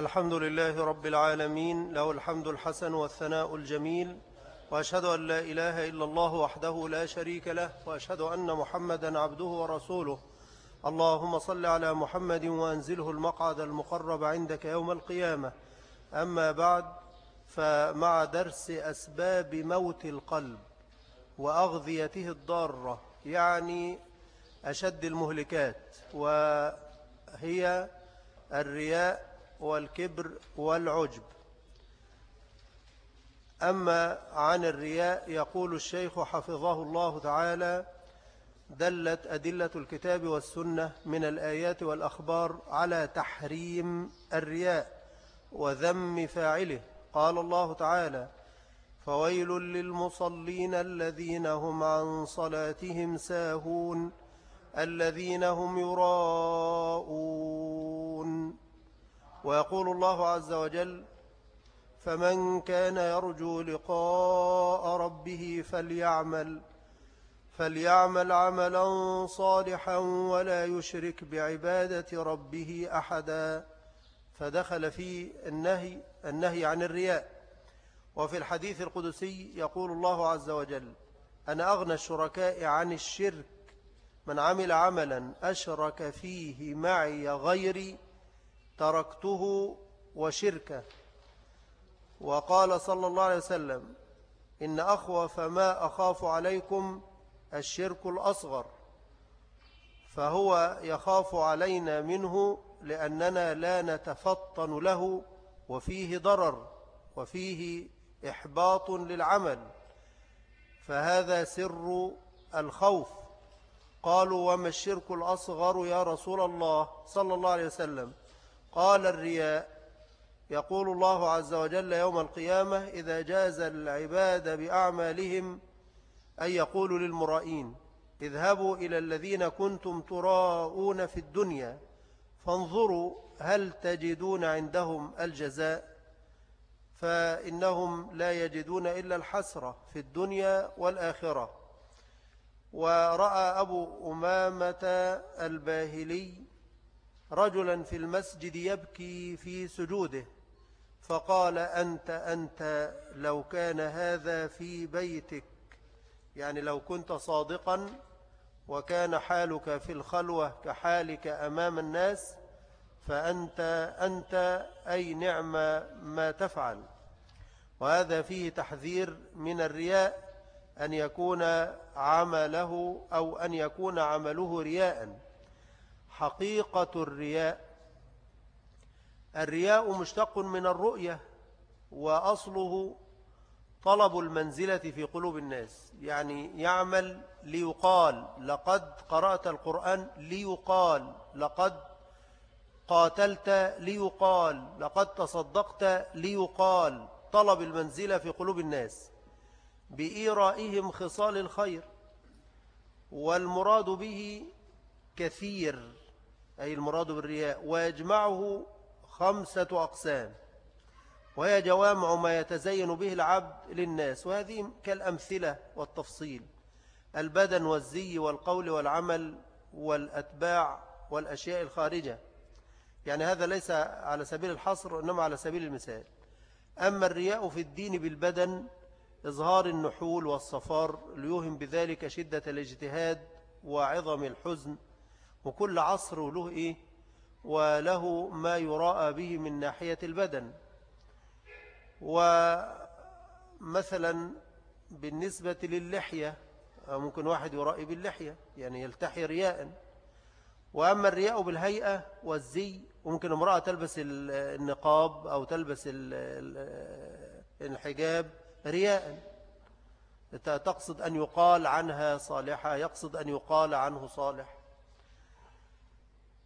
الحمد لله رب العالمين له الحمد الحسن والثناء الجميل وأشهد أن لا إله إلا الله وحده لا شريك له وأشهد أن محمدا عبده ورسوله. اللهم صل على محمد وأنزله المقعد المقرب عندك يوم القيامة. أما بعد فمع درس أسباب موت القلب وأغذيته الضارة يعني أشد المهلكات وهي الرياء والكبر والعجب. أما عن الرياء يقول الشيخ حفظه الله تعالى دلت أدلة الكتاب والسنة من الآيات والأخبار على تحريم الرياء وذم فاعله. قال الله تعالى فويل للمصلين الذين هم عن صلاتهم ساهون الذين هم يراءون. ويقول الله عز وجل فمن كان يرجو لقاء ربه فليعمل فليعمل عملا صالحا ولا يشرك بعبادة ربه أحدا فدخل في النهي النهي عن الرياء. وفي الحديث القدسي يقول الله عز وجل أنا أغنى الشركاء عن الشرك من عمل عملا أشرك فيه معي غيري تركته وشركه. وقال صلى الله عليه وسلم إن أخوف ما أخاف عليكم الشرك الأصغر فهو يخاف علينا منه لأننا لا نتفطن له وفيه ضرر وفيه إحباط للعمل فهذا سر الخوف. قالوا وما الشرك الأصغر يا رسول الله صلى الله عليه وسلم؟ قال الرياء يقول الله عز وجل يوم القيامة إذا جاز العباد بأعمالهم أن يقولوا للمرائين اذهبوا إلى الذين كنتم تراءون في الدنيا فانظروا هل تجدون عندهم الجزاء فإنهم لا يجدون إلا الحسرة في الدنيا والآخرة ورأى أبو أمامة الباهلي رجلا في المسجد يبكي في سجوده فقال أنت أنت لو كان هذا في بيتك يعني لو كنت صادقا وكان حالك في الخلوة كحالك أمام الناس فأنت أنت أي نعم ما تفعل. وهذا فيه تحذير من الرياء أن يكون عمله أو أن يكون عمله رياء. حقيقة الرياء. الرياء مشتق من الرؤية وأصله طلب المنزلة في قلوب الناس. يعني يعمل ليقال لقد قرأت القرآن ليقال لقد قاتلت ليقال لقد تصدقت ليقال. طلب المنزلة في قلوب الناس. بإيرائهم خصال الخير والمراد به كثير. أي المراد بالرياء ويجمعه خمسة أقسام وهي جوامع ما يتزين به العبد للناس وهذه كالأمثلة والتفصيل البدن والزي والقول والعمل والأتباع والأشياء الخارجة. يعني هذا ليس على سبيل الحصر إنما على سبيل المثال. أما الرياء في الدين بالبدن إظهار النحول والصفار ليوهم بذلك شدة الاجتهاد وعظم الحزن وكل عصر له إيه؟ وله ما يراءى به من ناحية البدن. ومثلا بالنسبة للحية ممكن واحد يرائي باللحية يعني يلتحي رياء. وأما الرياء بالهيئة والزي ممكن امرأة تلبس النقاب أو تلبس الحجاب رياء. تقصد أن يقال عنها صالحة يقصد أن يقال عنه صالح.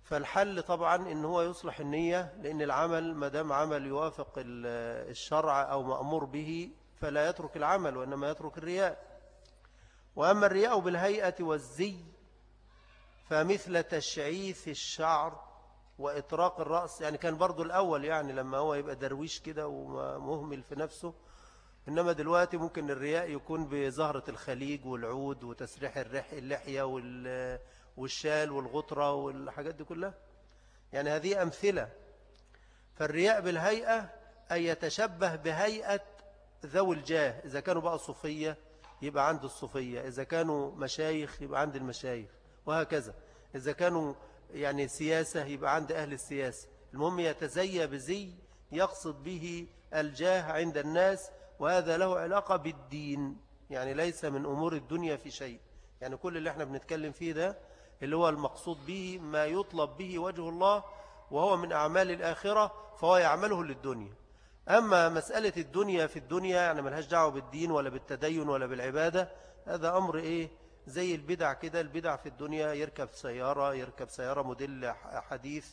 فالحل طبعا إن هو يصلح النية لأن العمل ما دام عمل يوافق الشرع أو مأمور به فلا يترك العمل وإنما يترك الرياء. وأما الرياء بالهيئة والزي فمثل تشعيث الشعر وإطراق الرأس يعني كان برضو الأول يعني لما هو يبقى درويش كده ومهمل في نفسه إنما دلوقتي ممكن الرياء يكون بزهرة الخليج والعود وتسريح اللحية والشال والغطرة والحاجات دي كلها. يعني هذه أمثلة. فالرياء بالهيئة أن يتشبه بهيئة ذوي الجاه. إذا كانوا بقى صوفية يبقى عند الصوفية. إذا كانوا مشايخ يبقى عند المشايخ. وهكذا. إذا كانوا يعني سياسة يبقى عند أهل السياسة. المهم يتزي بزي يقصد به الجاه عند الناس وهذا له علاقة بالدين. يعني ليس من أمور الدنيا في شيء. يعني كل اللي إحنا بنتكلم فيه ده اللي هو المقصود به ما يطلب به وجه الله وهو من أعمال الآخرة فهو يعمله للدنيا. أما مسألة الدنيا في الدنيا يعني ملهاش دعوة بالدين ولا بالتدين ولا بالعبادة هذا أمر إيه؟ زي البدع كده. البدع في الدنيا يركب سيارة يركب سيارة موديل حديث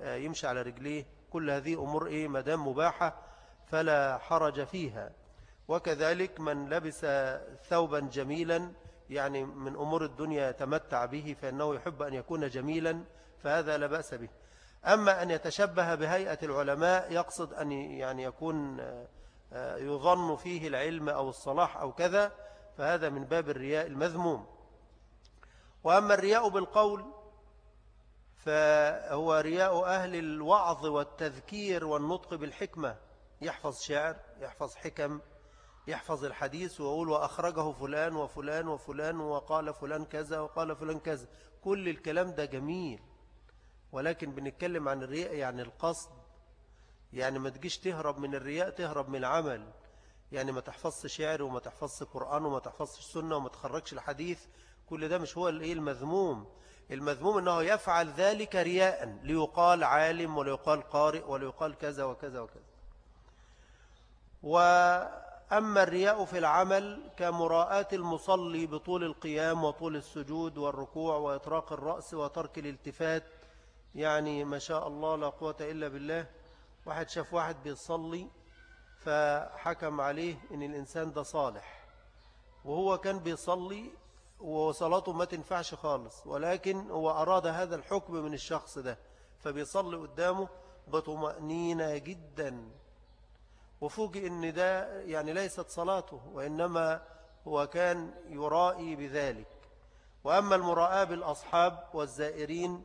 آه، يمشي على رجليه. كل هذه أمور إيه؟ مدام مباحة فلا حرج فيها. وكذلك من لبس ثوبا جميلا يعني من أمور الدنيا يتمتع به فإنه يحب أن يكون جميلا فهذا لا بأس به. أما أن يتشبه بهيئة العلماء يقصد أن يعني يكون آه، يظن فيه العلم أو الصلاح أو كذا فهذا من باب الرياء المذموم. وأما الرياء بالقول فهو رياء أهل الوعظ والتذكير والنطق بالحكمة. يحفظ شعر يحفظ حكم يحفظ الحديث ويقول وأخرجه فلان وفلان وفلان وقال فلان كذا وقال فلان كذا. كل الكلام ده جميل. ولكن بنتكلم عن الرياء يعني القصد. يعني ما تجيش تهرب من الرياء تهرب من العمل. يعني ما تحفظش شعر وما تحفظش قرآن وما تحفظش سنة وما تخرجش الحديث. كل ده مش هو الإيه؟ المذموم. المذموم إنه يفعل ذلك رياء ليقال عالم وليقال قارئ وليقال كذا وكذا وكذا. وأما الرياء في العمل كمراءة المصلي بطول القيام وطول السجود والركوع وإطراق الرأس وترك الالتفات يعني ما شاء الله لا قوة إلا بالله واحد شاف واحد بيصلي فحكم عليه إن الإنسان ده صالح وهو كان بيصلي وصلاته ما تنفعش خالص ولكن هو أراد هذا الحكم من الشخص ده فبيصلي قدامه بطمأنينة جدا. وفوجئ إن ده يعني ليست صلاته وإنما هو كان يرائي بذلك. وأما المراءة بالأصحاب والزائرين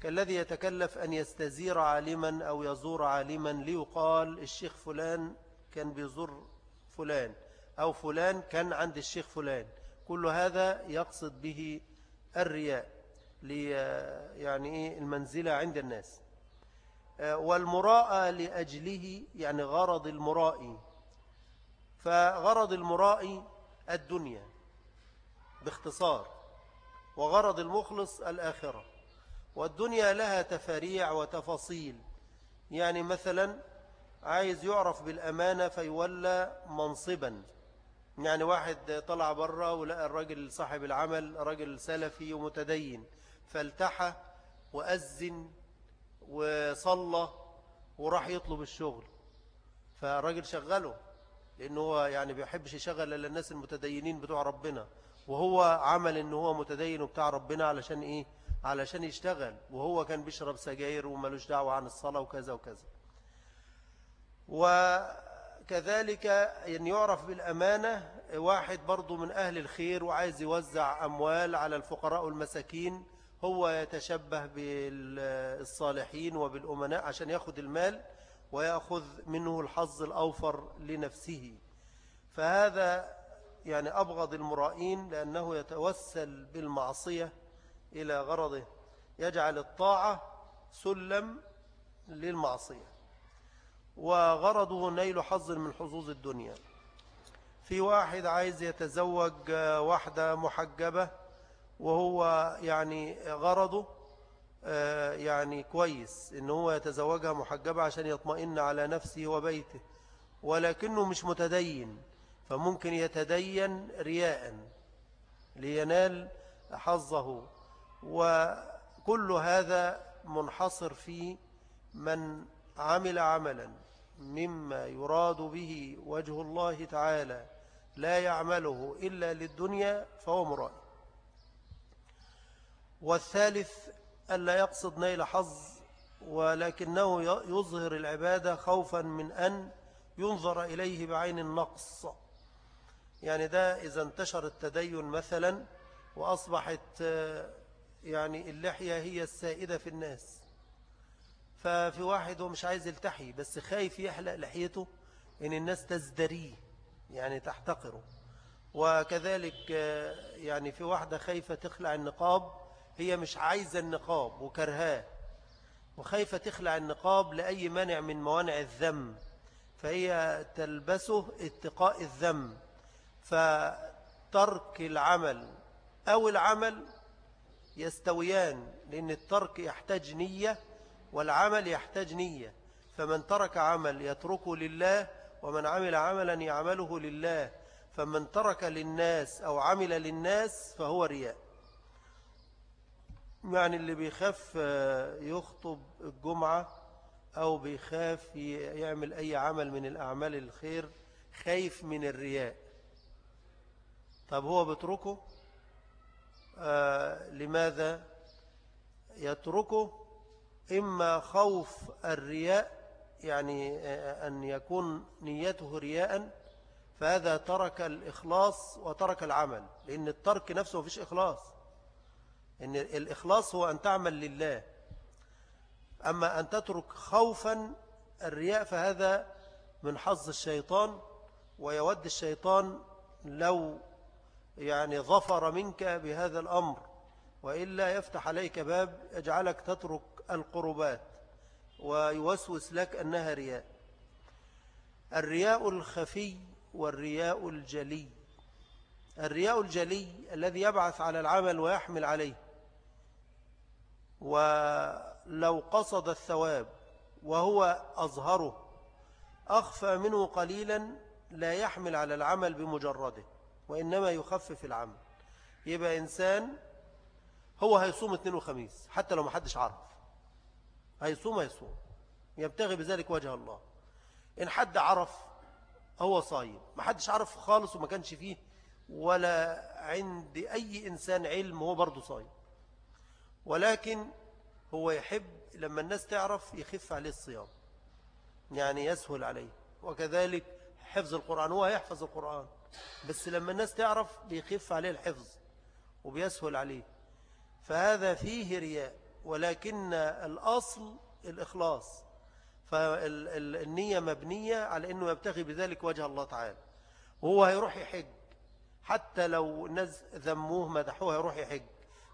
كالذي يتكلف أن يستزير عالما أو يزور عالما ليقال الشيخ فلان كان بيزور فلان أو فلان كان عند الشيخ فلان. كل هذا يقصد به الرياء يعني إيه المنزلة عند الناس. والمراءة لأجله يعني غرض المرائي فغرض المرائي الدنيا باختصار وغرض المخلص الآخرة. والدنيا لها تفاريع وتفاصيل. يعني مثلا عايز يعرف بالأمانة فيولى منصبا. يعني واحد طلع برا ولقى الراجل صاحب العمل راجل سلفي ومتدين. فالتحى وأذن وصلى وراح يطلب الشغل. فالراجل شغله لأنه هو يعني بيحبش يشغل إلا الناس المتدينين بتوع ربنا. وهو عمل إنه هو متدين وبتاع ربنا علشان إيه؟ علشان يشتغل. وهو كان بيشرب سجاير وملوش دعوة عن الصلاة وكذا وكذا. وكذلك أن يعرف بالأمانة واحد برضو من أهل الخير وعايز يوزع أموال على الفقراء والمساكين هو يتشبه بالصالحين وبالأمناء عشان يأخذ المال ويأخذ منه الحظ الأوفر لنفسه. فهذا يعني أبغض المرائين لأنه يتوسل بالمعصية إلى غرضه. يجعل الطاعة سلم للمعصية. وغرضه نيل حظ من حظوظ الدنيا. في واحد عايز يتزوج واحدة محجبة وهو يعني غرضه آه، يعني كويس إن هو يتزوجها محجبة عشان يطمئن على نفسه وبيته ولكنه مش متدين فممكن يتدين رياء لينال حظه. وكل هذا منحصر في من عمل عملا مما يراد به وجه الله تعالى لا يعمله إلا للدنيا فهو مراد والثالث ألا يقصد نيل حظ ولكنه يظهر العبادة خوفا من أن ينظر إليه بعين النقص. يعني ده إذا انتشر التدين مثلا وأصبحت يعني اللحية هي السائدة في الناس. ففي واحد هو مش عايز يلتحي بس خايف يحلق لحيته إن الناس تزدريه يعني تحتقره. وكذلك يعني في واحدة خايفة تخلع النقاب هي مش عايزة النقاب وكرهاه. وخايفة تخلع النقاب لأي مانع من موانع الذم. فهي تلبسه اتقاء الذم. فترك العمل أو العمل يستويان لأن الترك يحتاج نية والعمل يحتاج نية. فمن ترك عمل يتركه لله ومن عمل عملا يعمله لله. فمن ترك للناس أو عمل للناس فهو رياء. يعني اللي بيخاف يخطب الجمعة أو بيخاف يعمل أي عمل من الأعمال الخير خايف من الرياء. طب هو بتركه آه لماذا؟ يتركه إما خوف الرياء يعني آه، أن يكون نيته رياء فهذا ترك الإخلاص وترك العمل لأن الترك نفسه فيش إخلاص. إن الإخلاص هو أن تعمل لله أما أن تترك خوفا الرياء فهذا من حظ الشيطان ويود الشيطان لو يعني ظفر منك بهذا الأمر وإلا يفتح عليك باب يجعلك تترك القربات ويوسوس لك أنها رياء. الرياء الخفي والرياء الجلي. الرياء الجلي الذي يبعث على العمل ويحمل عليه. ولو قصد الثواب وهو أظهره أخفى منه قليلا لا يحمل على العمل بمجرده وإنما يخفف العمل. يبقى إنسان هو هيصوم اثنين وخميس حتى لو ما حدش عرف. هيصوم هيصوم. يبتغي بذلك وجه الله. إن حد عرف هو صايم. ما حدش عرف خالص وما كانش فيه ولا عند أي إنسان علم هو برضه صايم. ولكن هو يحب لما الناس تعرف يخف عليه الصيام. يعني يسهل عليه. وكذلك حفظ القرآن هو يحفظ القرآن. بس لما الناس تعرف بيخف عليه الحفظ وبيسهل عليه. فهذا فيه رياء ولكن الأصل الإخلاص. فالنية مبنية على أنه يبتغي بذلك وجه الله تعالى. وهو هيروح يحج. حتى لو الناس ذموه مدحوه هيروح يحج.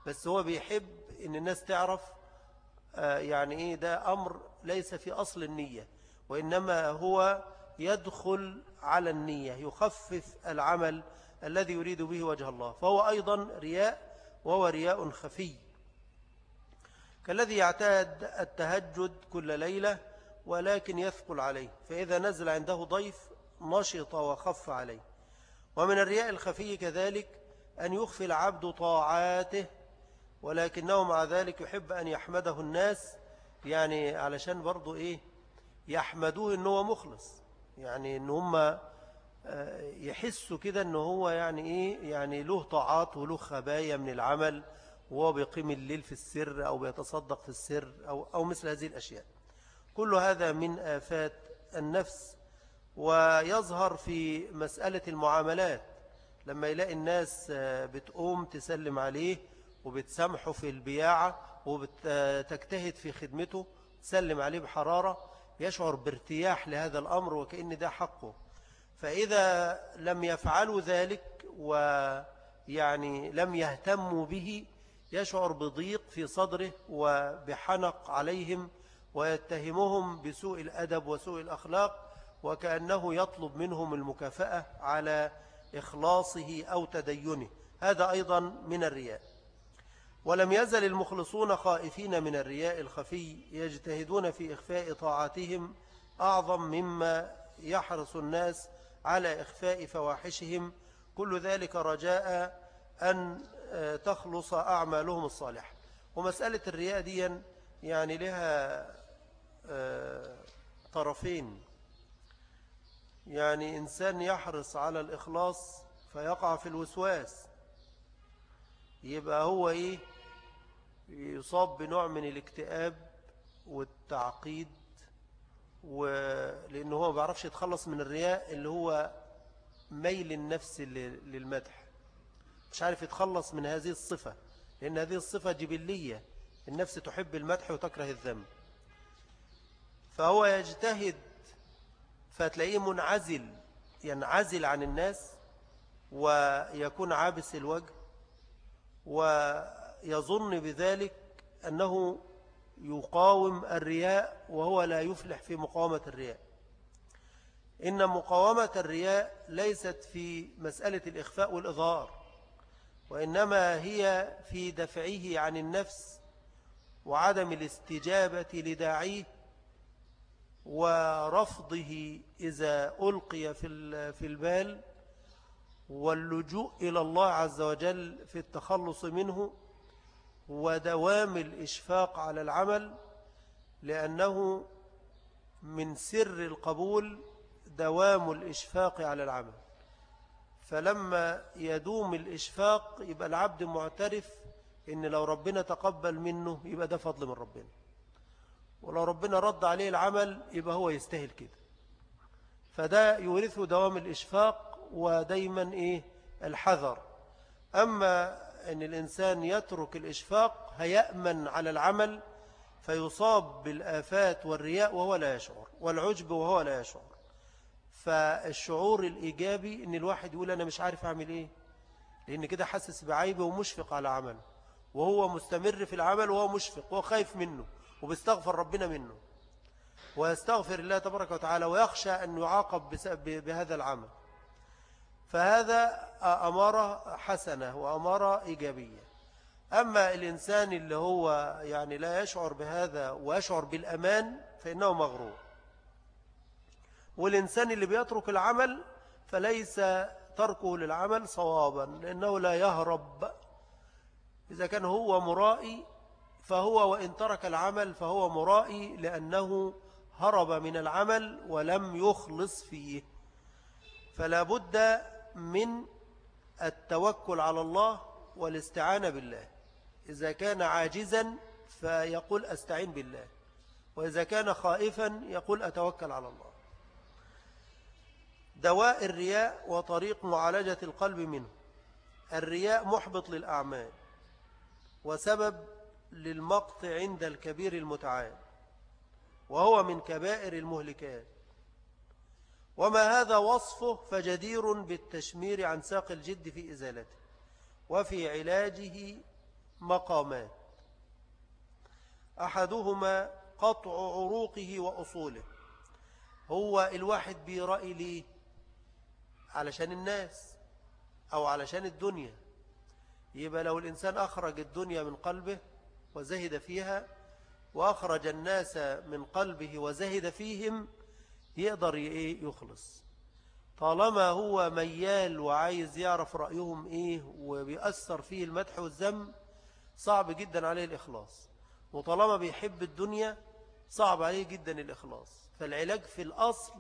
بس هو بيحب أن الناس تعرف آه، يعني إيه ده أمر ليس في أصل النية وإنما هو يدخل على النية يخفف العمل الذي يريد به وجه الله فهو أيضا رياء وهو رياء خفي. كالذي يعتاد التهجد كل ليلة ولكن يثقل عليه فإذا نزل عنده ضيف نشط وخف عليه. ومن الرياء الخفي كذلك أن يخفي العبد طاعاته ولكنه مع ذلك يحب أن يحمده الناس يعني علشان برضو إيه يحمدوه أنه مخلص. يعني أن هم آه، يحسوا كده أنه هو يعني إيه يعني له طاعات وله خبايا من العمل وهو بيقيم الليل في السر أو بيتصدق في السر أو, أو مثل هذه الأشياء. كل هذا من آفات النفس. ويظهر في مسألة المعاملات. لما يلاقي الناس آه، بتقوم تسلم عليه وبتسامحه في البياعة وبتجتهد في خدمته تسلم عليه بحرارة يشعر بارتياح لهذا الأمر وكأن ده حقه. فإذا لم يفعلوا ذلك ويعني لم يهتموا به يشعر بضيق في صدره وبحنق عليهم ويتهمهم بسوء الأدب وسوء الأخلاق وكأنه يطلب منهم المكافأة على إخلاصه أو تدينه. هذا أيضا من الرياء. ولم يزل المخلصون خائفين من الرياء الخفي يجتهدون في إخفاء طاعاتهم أعظم مما يحرص الناس على إخفاء فواحشهم. كل ذلك رجاء أن آه، تخلص أعمالهم الصالحة. ومسألة الرياء دي يعني لها آه، طرفين. يعني إنسان يحرص على الإخلاص فيقع في الوسواس. يبقى هو إيه؟ يصاب بنوع من الاكتئاب والتعقيد لأنه هو ما يتخلص من الرياء اللي هو ميل النفس للمدح. مش عارف يتخلص من هذه الصفة لأن هذه الصفة جبلية. النفس تحب المدح وتكره الذنب. فهو يجتهد فتلاقيه منعزل ينعزل عن الناس ويكون عابس الوجه ويظن بذلك أنه يقاوم الرياء وهو لا يفلح في مقاومة الرياء. إن مقاومة الرياء ليست في مسألة الإخفاء والإظهار وإنما هي في دفعه عن النفس وعدم الاستجابة لداعيه ورفضه إذا ألقي في البال واللجوء إلى الله عز وجل في التخلص منه ودوام الإشفاق على العمل لأنه من سر القبول دوام الإشفاق على العمل. فلما يدوم الإشفاق يبقى العبد معترف إن لو ربنا تقبل منه يبقى ده فضل من ربنا. ولو ربنا رد عليه العمل يبقى هو يستاهل كده. فده يورثه دوام الإشفاق ودايما إيه؟ الحذر. أما أن الإنسان يترك الإشفاق هيأمن على العمل فيصاب بالآفات والرياء وهو لا يشعر والعجب وهو لا يشعر. فالشعور الإيجابي أن الواحد يقول أنا مش عارف أعمل إيه؟ لأن كده حسس بعيبة ومشفق على عمله وهو مستمر في العمل وهو مشفق وهو خايف منه وبيستغفر ربنا منه. ويستغفر الله تبارك وتعالى ويخشى أن يعاقب بهذا العمل. فهذا أمارة حسنة وأمارة إيجابية. أما الإنسان اللي هو يعني لا يشعر بهذا ويشعر بالأمان فإنه مغرور. والإنسان اللي بيترك العمل فليس تركه للعمل صوابا لأنه لا يهرب. إذا كان هو مرائي فهو وإن ترك العمل فهو مرائي لأنه هرب من العمل ولم يخلص فيه. فلا بد من التوكل على الله والاستعانة بالله. إذا كان عاجزا فيقول أستعين بالله. وإذا كان خائفا يقول أتوكل على الله. دواء الرياء وطريق معالجة القلب منه. الرياء محبط للأعمال وسبب للمقت عند الكبير المتعال وهو من كبائر المهلكات. وما هذا وصفه فجدير بالتشمير عن ساق الجد في إزالته وفي علاجه مقامات. أحدهما قطع عروقه وأصوله. هو الواحد بيرأي ليه علشان الناس أو علشان الدنيا. يبقى لو الإنسان أخرج الدنيا من قلبه وزهد فيها وأخرج الناس من قلبه وزهد فيهم يقدر إيه يخلص. طالما هو ميال وعايز يعرف رأيهم إيه وبيأثر فيه المدح والذم صعب جدا عليه الإخلاص. وطالما بيحب الدنيا صعب عليه جدا الإخلاص. فالعلاج في الأصل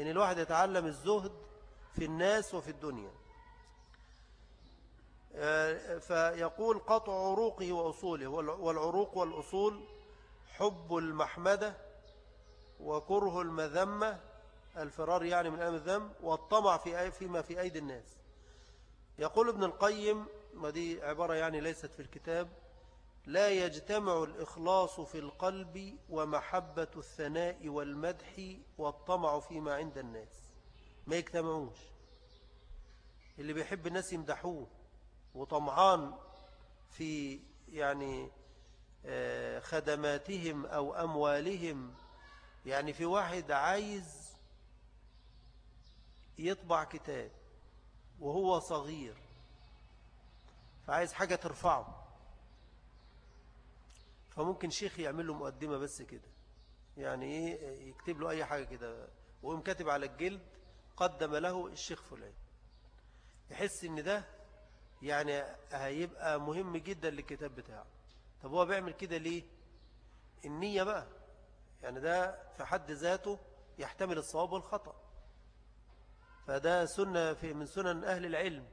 إن الواحد يتعلم الزهد في الناس وفي الدنيا. آه، فيقول قطع عروقه وأصوله والعروق والأصول حب المحمدة وكره المذمة الفرار يعني من أمام الذنب والطمع في فيما في أيدي الناس. يقول ابن القيم ودي عبارة يعني ليست في الكتاب لا يجتمع الإخلاص في القلب ومحبة الثناء والمدح والطمع فيما عند الناس. ما يجتمعوش. اللي بيحب الناس يمدحوه وطمعان في يعني آه، خدماتهم أو أموالهم يعني في واحد عايز يطبع كتاب وهو صغير فعايز حاجة ترفعه. فممكن شيخ يعمل له مقدمة بس كده يعني إيه يكتب له أي حاجة كده ويقوم كاتب على الجلد قدم له الشيخ فلان. يحس إن ده يعني هيبقى مهم جدا للكتاب بتاعه. طب هو بيعمل كده ليه؟ النية بقى. يعني ده في حد ذاته يحتمل الصواب والخطأ. فده سنة في من سنن أهل العلم.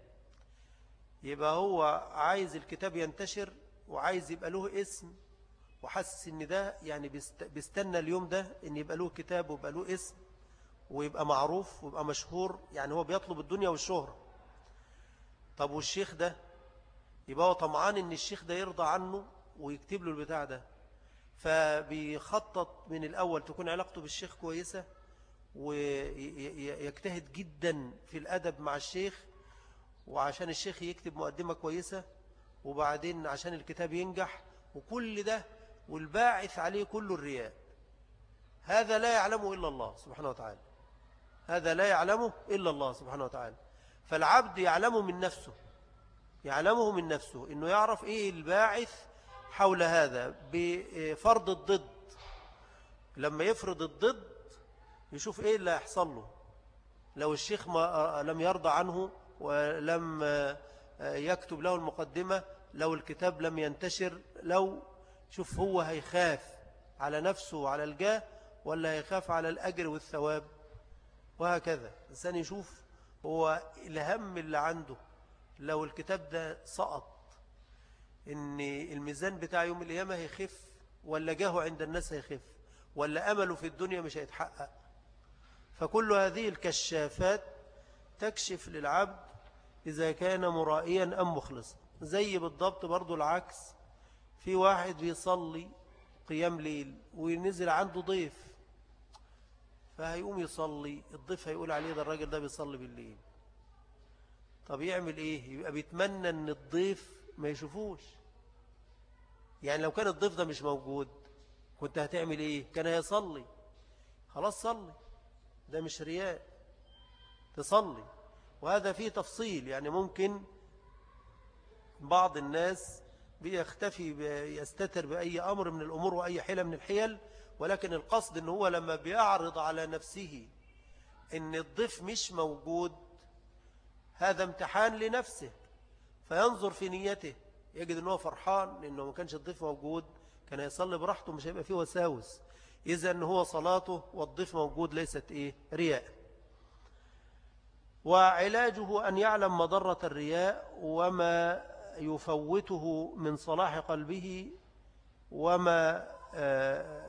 يبقى هو عايز الكتاب ينتشر وعايز يبقى له اسم وحاسس إن ده يعني بيستنى اليوم ده إن يبقى له كتاب ويبقى له اسم ويبقى معروف ويبقى مشهور يعني هو بيطلب الدنيا والشهرة. طب والشيخ ده؟ يبقى هو طمعان إن الشيخ ده يرضى عنه ويكتب له البتاع ده. فبيخطط من الأول تكون علاقته بالشيخ كويسة ويجتهد جدا في الأدب مع الشيخ وعشان الشيخ يكتب مقدمة كويسة وبعدين عشان الكتاب ينجح وكل ده والباعث عليه كل الرياء. هذا لا يعلمه إلا الله سبحانه وتعالى. هذا لا يعلمه إلا الله سبحانه وتعالى. فالعبد يعلمه من نفسه يعلمه من نفسه إنه يعرف إيه الباعث حول هذا بفرض الضد. لما يفرض الضد يشوف إيه اللي هيحصل له. لو الشيخ ما لم يرضى عنه ولم يكتب له المقدمة لو الكتاب لم ينتشر لو شوف هو هيخاف على نفسه وعلى الجاه ولا هيخاف على الأجر والثواب. وهكذا. الإنسان يشوف هو الهم اللي عنده. لو الكتاب ده سقط إن الميزان بتاع يوم القيامة هيخف ولا جاهه عند الناس هيخف ولا أمله في الدنيا مش هيتحقق. فكل هذه الكشافات تكشف للعبد إذا كان مرائيا أم مخلصا. زي بالضبط برضو العكس. في واحد بيصلي قيام ليل ونزل عنده ضيف فهيقوم يصلي الضيف هيقول عليه ده الراجل ده بيصلي بالليل. طب يعمل إيه؟ يبقى بيتمنى إن الضيف ما يشوفوش. يعني لو كان الضيف ده مش موجود كنت هتعمل إيه؟ كان هيصلي. خلاص صلي. ده مش رياء. تصلي. وهذا فيه تفصيل. يعني ممكن بعض الناس بيختفي يستتر بأي أمر من الأمور وأي حيلة من الحيل ولكن القصد أنه هو لما بيعرض على نفسه أن الضيف مش موجود هذا امتحان لنفسه. فينظر في نيته. يجد أنه فرحان لأنه ما كانش الضيف موجود كان يصلي براحته مش هيبقى فيه وساوس. إذا أنه هو صلاته والضيف موجود ليست إيه؟ رياء. وعلاجه أن يعلم مضرة الرياء وما يفوته من صلاح قلبه وما آه،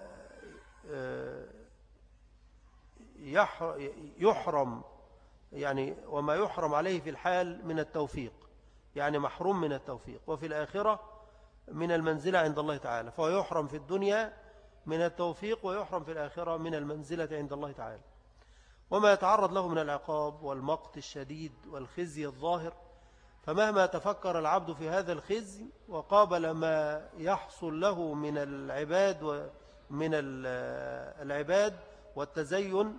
آه، يحرم يعني وما يحرم عليه في الحال من التوفيق. يعني محروم من التوفيق وفي الآخرة من المنزلة عند الله تعالى فهو يحرم في الدنيا من التوفيق ويحرم في الآخرة من المنزلة عند الله تعالى. وما يتعرض له من العقاب والمقت الشديد والخزي الظاهر فمهما تفكر العبد في هذا الخزي وقابل ما يحصل له من العباد ومن العباد والتزين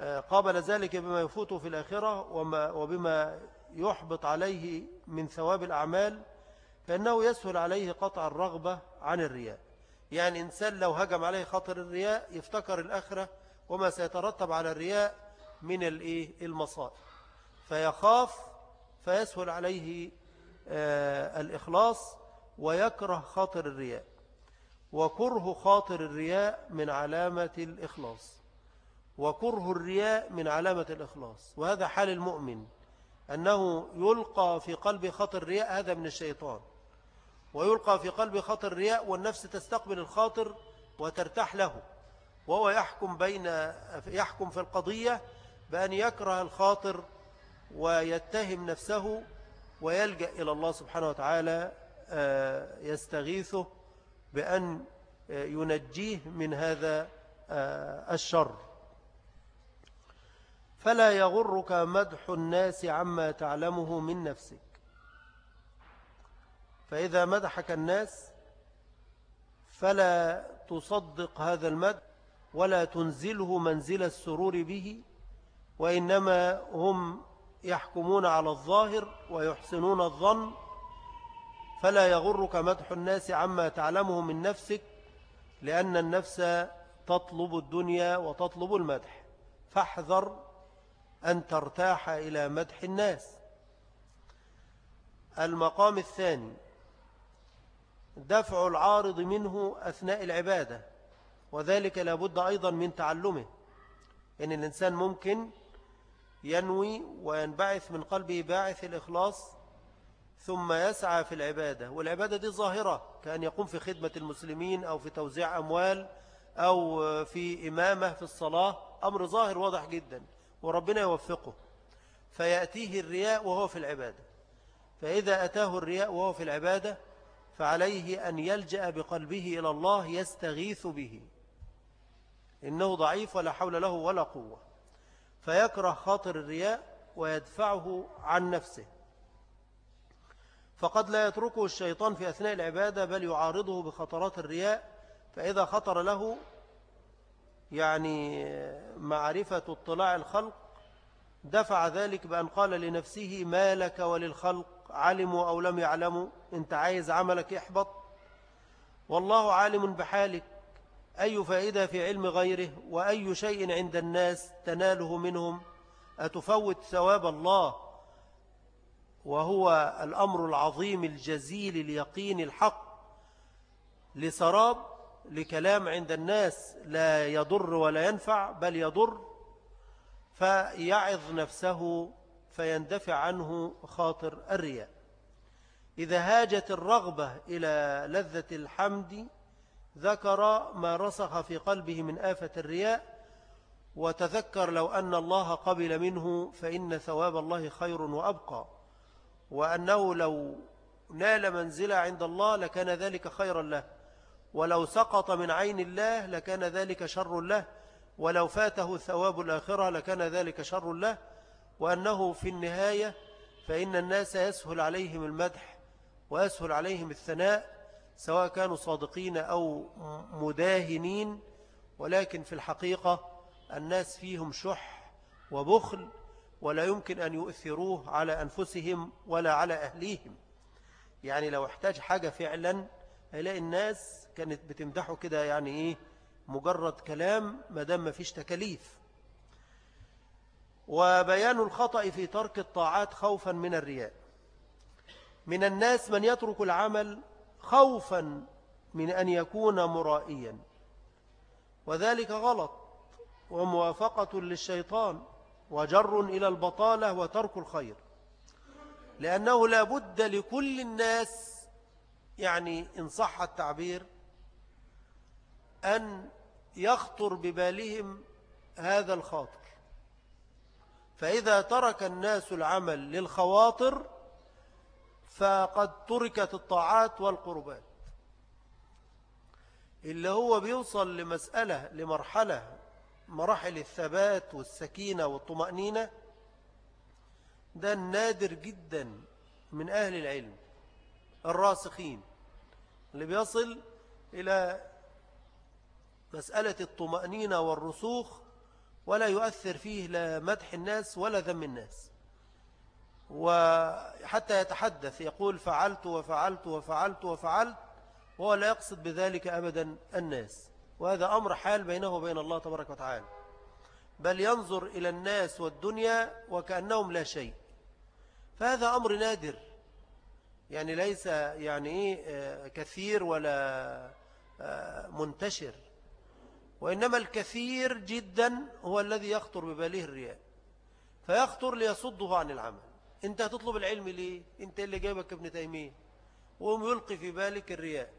وقابل ذلك بما يفوته في الآخرة وما وبما يحبط عليه من ثواب الأعمال فإنه يسهل عليه قطع الرغبة عن الرياء. يعني إنسان لو هجم عليه خطر الرياء يفتكر الآخرة وما سيترتب على الرياء من المصائب. فيخاف فيسهل عليه آه، الإخلاص ويكره خاطر الرياء. وكره خاطر الرياء من علامة الإخلاص. وكره الرياء من علامة الإخلاص وهذا حال المؤمن أنه يلقى في قلب خاطر الرياء هذا من الشيطان ويلقى في قلب خاطر الرياء والنفس تستقبل الخاطر وترتاح له وهو يحكم بين يحكم في القضية بأن يكره الخاطر ويتهم نفسه ويلجأ إلى الله سبحانه وتعالى آه، يستغيثه بأن آه، ينجيه من هذا آه، الشر. فلا يغرك مدح الناس عما تعلمه من نفسك. فإذا مدحك الناس فلا تصدق هذا المدح ولا تنزله منزل السرور به وإنما هم يحكمون على الظاهر ويحسنون الظن. فلا يغرك مدح الناس عما تعلمه من نفسك لأن النفس تطلب الدنيا وتطلب المدح. فاحذر أن ترتاح إلى مدح الناس. المقام الثاني دفع العارض منه أثناء العبادة وذلك لابد أيضا من تعلمه إن الإنسان ممكن ينوي وينبعث من قلبه باعث الإخلاص ثم يسعى في العبادة. والعبادة دي ظاهرة كأن يقوم في خدمة المسلمين أو في توزيع أموال أو في إمامة في الصلاة أمر ظاهر واضح جدا. وربنا يوفقه. فيأتيه الرياء وهو في العبادة. فإذا أتاه الرياء وهو في العبادة فعليه أن يلجأ بقلبه إلى الله يستغيث به. إنه ضعيف ولا حول له ولا قوة. فيكره خاطر الرياء ويدفعه عن نفسه. فقد لا يتركه الشيطان في أثناء العبادة بل يعارضه بخطرات الرياء. فإذا خطر له يعني معرفة اطلاع الخلق دفع ذلك بأن قال لنفسه ما لك وللخلق علموا أو لم يعلموا أنت عايز عملك يحبط؟ والله عالم بحالك أي فائدة في علم غيره وأي شيء عند الناس تناله منهم؟ أتفوت ثواب الله؟ وهو الأمر العظيم الجزيل اليقين الحق لسراب لكلام عند الناس لا يضر ولا ينفع بل يضر فيعظ نفسه فيندفع عنه خاطر الرياء. إذا هاجت الرغبة إلى لذة الحمد ذكر ما رسخ في قلبه من آفة الرياء وتذكر لو أن الله قبل منه فإن ثواب الله خير وأبقى. وأنه لو نال منزلة عند الله لكان ذلك خيرا له. ولو سقط من عين الله لكان ذلك شر له ولو فاته ثواب الآخرة لكان ذلك شر له وأنه في النهاية فإن الناس يسهل عليهم المدح ويسهل عليهم الثناء سواء كانوا صادقين أو مداهنين ولكن في الحقيقة الناس فيهم شح وبخل ولا يمكن أن يؤثروه على أنفسهم ولا على أهليهم. يعني لو احتاج حاجة فعلا هيلاقي الناس كانت بتمدحه كده يعني إيه مجرد كلام مدام ما فيش تكاليف. وبيان الخطأ في ترك الطاعات خوفا من الرياء. من الناس من يترك العمل خوفا من أن يكون مرائيا. وذلك غلط وموافقة للشيطان وجر إلى البطالة وترك الخير. لأنه لا بد لكل الناس يعني إن صح التعبير أن يخطر ببالهم هذا الخاطر. فإذا ترك الناس العمل للخواطر فقد تركت الطاعات والقربات اللي هو بيوصل لمسألة لمرحلة مراحل الثبات والسكينة والطمأنينة. ده النادر جدا من أهل العلم الراسخين اللي بيصل إلى مسألة الطمأنينة والرسوخ ولا يؤثر فيه لا مدح الناس ولا ذم الناس. وحتى يتحدث يقول فعلت وفعلت وفعلت وفعلت وهو لا يقصد بذلك أبدا الناس. وهذا أمر حال بينه وبين الله تبارك وتعالى. بل ينظر إلى الناس والدنيا وكأنهم لا شيء. فهذا أمر نادر. يعني ليس يعني إيه آه، كثير ولا آه، منتشر. وإنما الكثير جدا هو الذي يخطر بباله الرياء فيخطر ليصده عن العمل. أنت هتطلب العلم ليه؟ أنت اللي جايبك ابن تيمية وهم يلقي في بالك الرياء.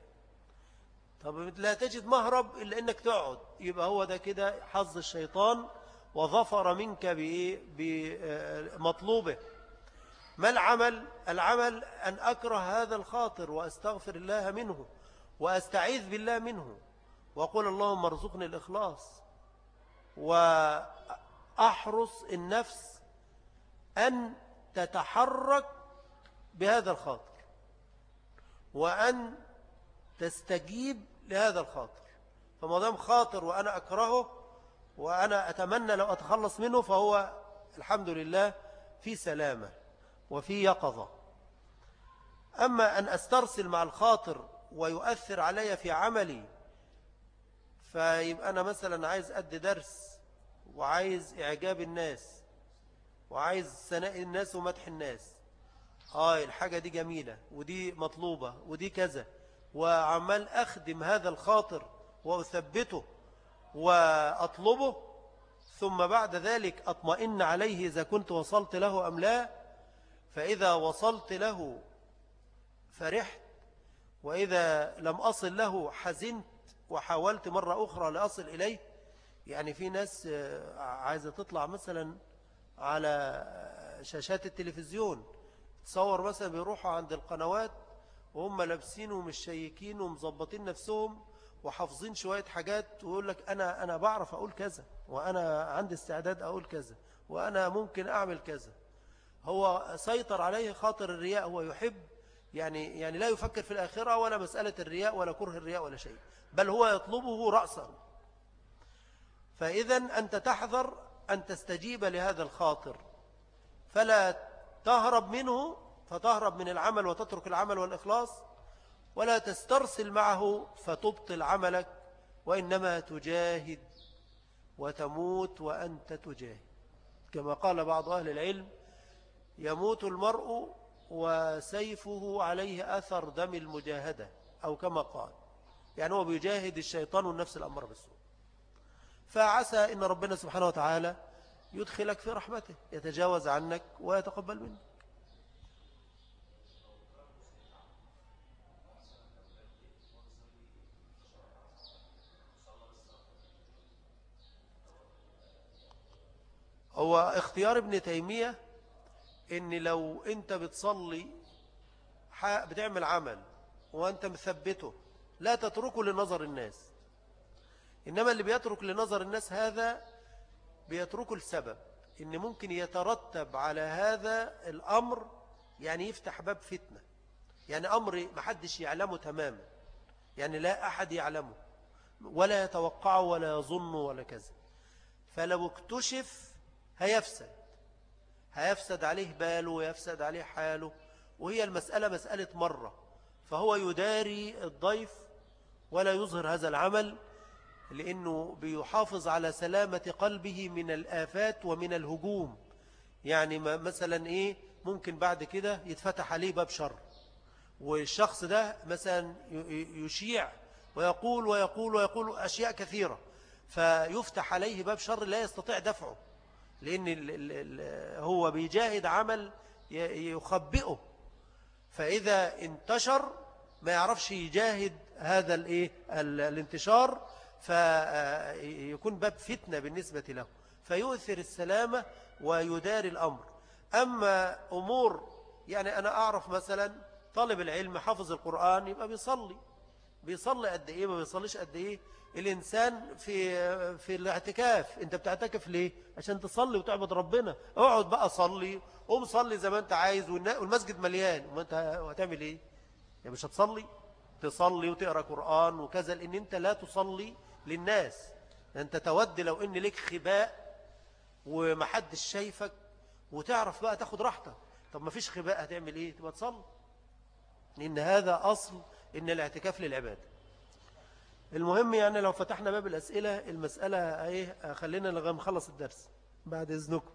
طب لا تجد مهرب إلا أنك تقعد. يبقى هو ده كده حظ الشيطان وظفر منك بمطلوبه ما العمل؟ العمل أن أكره هذا الخاطر وأستغفر الله منه وأستعيذ بالله منه. وأقول اللهم ارزقني الإخلاص وأحرص النفس أن تتحرك بهذا الخاطر وأن تستجيب لهذا الخاطر. فما دام خاطر وأنا أكرهه وأنا أتمنى لو أتخلص منه فهو الحمد لله في سلامة وفي يقظة. أما أن أسترسل مع الخاطر ويؤثر علي في عملي فيبقى أنا مثلا عايز أدي درس وعايز إعجاب الناس وعايز ثناء الناس ومدح الناس. آه الحاجة دي جميلة ودي مطلوبة ودي كذا. وعمال أخدم هذا الخاطر وأثبته وأطلبه ثم بعد ذلك أطمئن عليه إذا كنت وصلت له أم لا. فإذا وصلت له فرحت وإذا لم أصل له حزنت وحاولت مرة أخرى لأصل إليه. يعني في ناس آه، عايزة تطلع مثلا على شاشات التلفزيون تصور مثلا بيروحوا عند القنوات وهم لابسين ومش شيكين ومظبطين نفسهم وحافظين شوية حاجات ويقول لك أنا, أنا بعرف أقول كذا وأنا عندي استعداد أقول كذا وأنا ممكن أعمل كذا. هو سيطر عليه خاطر الرياء هو يحب يعني, يعني لا يفكر في الآخرة ولا مسألة الرياء ولا كره الرياء ولا شيء بل هو يطلبه رأسا فإذا أنت تحذر أن تستجيب لهذا الخاطر. فلا تهرب منه فتهرب من العمل وتترك العمل والإخلاص ولا تسترسل معه فتبطل عملك وإنما تجاهد وتموت وأنت تجاهد. كما قال بعض أهل العلم يموت المرء وسيفه عليه أثر دم المجاهدة أو كما قال يعني هو بيجاهد الشيطان والنفس الأمر بالسوء. فعسى إن ربنا سبحانه وتعالى يدخلك في رحمته يتجاوز عنك ويتقبل منك. هو اختيار ابن تيمية إن لو أنت بتصلي بتعمل عمل وأنت مثبته لا تتركه لنظر الناس. إنما اللي بيترك لنظر الناس هذا بيتركه السبب إن ممكن يترتب على هذا الأمر يعني يفتح باب فتنة. يعني أمر محدش يعلمه تماما. يعني لا أحد يعلمه. ولا يتوقعه ولا يظنه ولا كذا. فلو اكتشف هيفسد. هيفسد عليه باله ويفسد عليه حاله وهي المسألة مسألة مرة. فهو يداري الضيف ولا يظهر هذا العمل لأنه بيحافظ على سلامة قلبه من الآفات ومن الهجوم. يعني مثلا إيه ممكن بعد كده يتفتح عليه باب شر. والشخص ده مثلا يشيع ويقول ويقول ويقول أشياء كثيرة فيفتح عليه باب شر لا يستطيع دفعه. لأن هو بيجاهد عمل يخبئه. فإذا انتشر ما يعرفش يجاهد هذا الايه الانتشار فيكون باب فتنة بالنسبة له. فيؤثر السلامة ويدار الأمر. أما أمور يعني أنا أعرف مثلا طالب العلم حافظ القرآن يبقى بيصلي. بيصلي قد إيه ما بيصليش قد إيه؟ الإنسان في في الاعتكاف. أنت بتعتكف ليه؟ عشان تصلي وتعبد ربنا. اقعد بقى صلي قوم صلي زي ما أنت عايز والمسجد مليان. وما أنت هتعمل إيه؟ يعني مش هتصلي؟ تصلي وتقرأ قرآن وكذا لأن أنت لا تصلي للناس. أنت تود لو أن لك خباء ومحدش شايفك وتعرف بقى تاخد راحتك. طب ما فيش خباء هتعمل إيه؟ تبقى تصلي. لأن هذا أصل إن الاعتكاف للعبادة المهم يعني لو فتحنا باب الأسئلة المسألة إيه خلينا لغاية نخلص الدرس بعد إذنكم.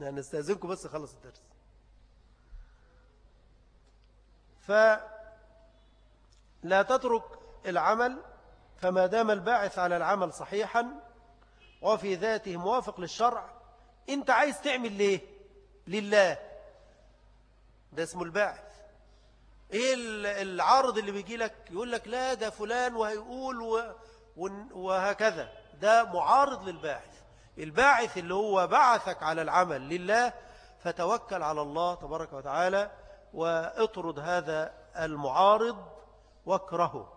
يعني نستأذنكم بس خلص الدرس. فلا تترك العمل فما دام الباعث على العمل صحيحا وفي ذاته موافق للشرع أنت عايز تعمل ليه؟ لله. ده اسمه الباعث. إيه العارض اللي بيجي لك؟ يقول لك لا ده فلان وهيقول وهكذا. ده معارض للباعث. الباعث اللي هو بعثك على العمل لله فتوكل على الله تبارك وتعالى واطرد هذا المعارض واكرهه.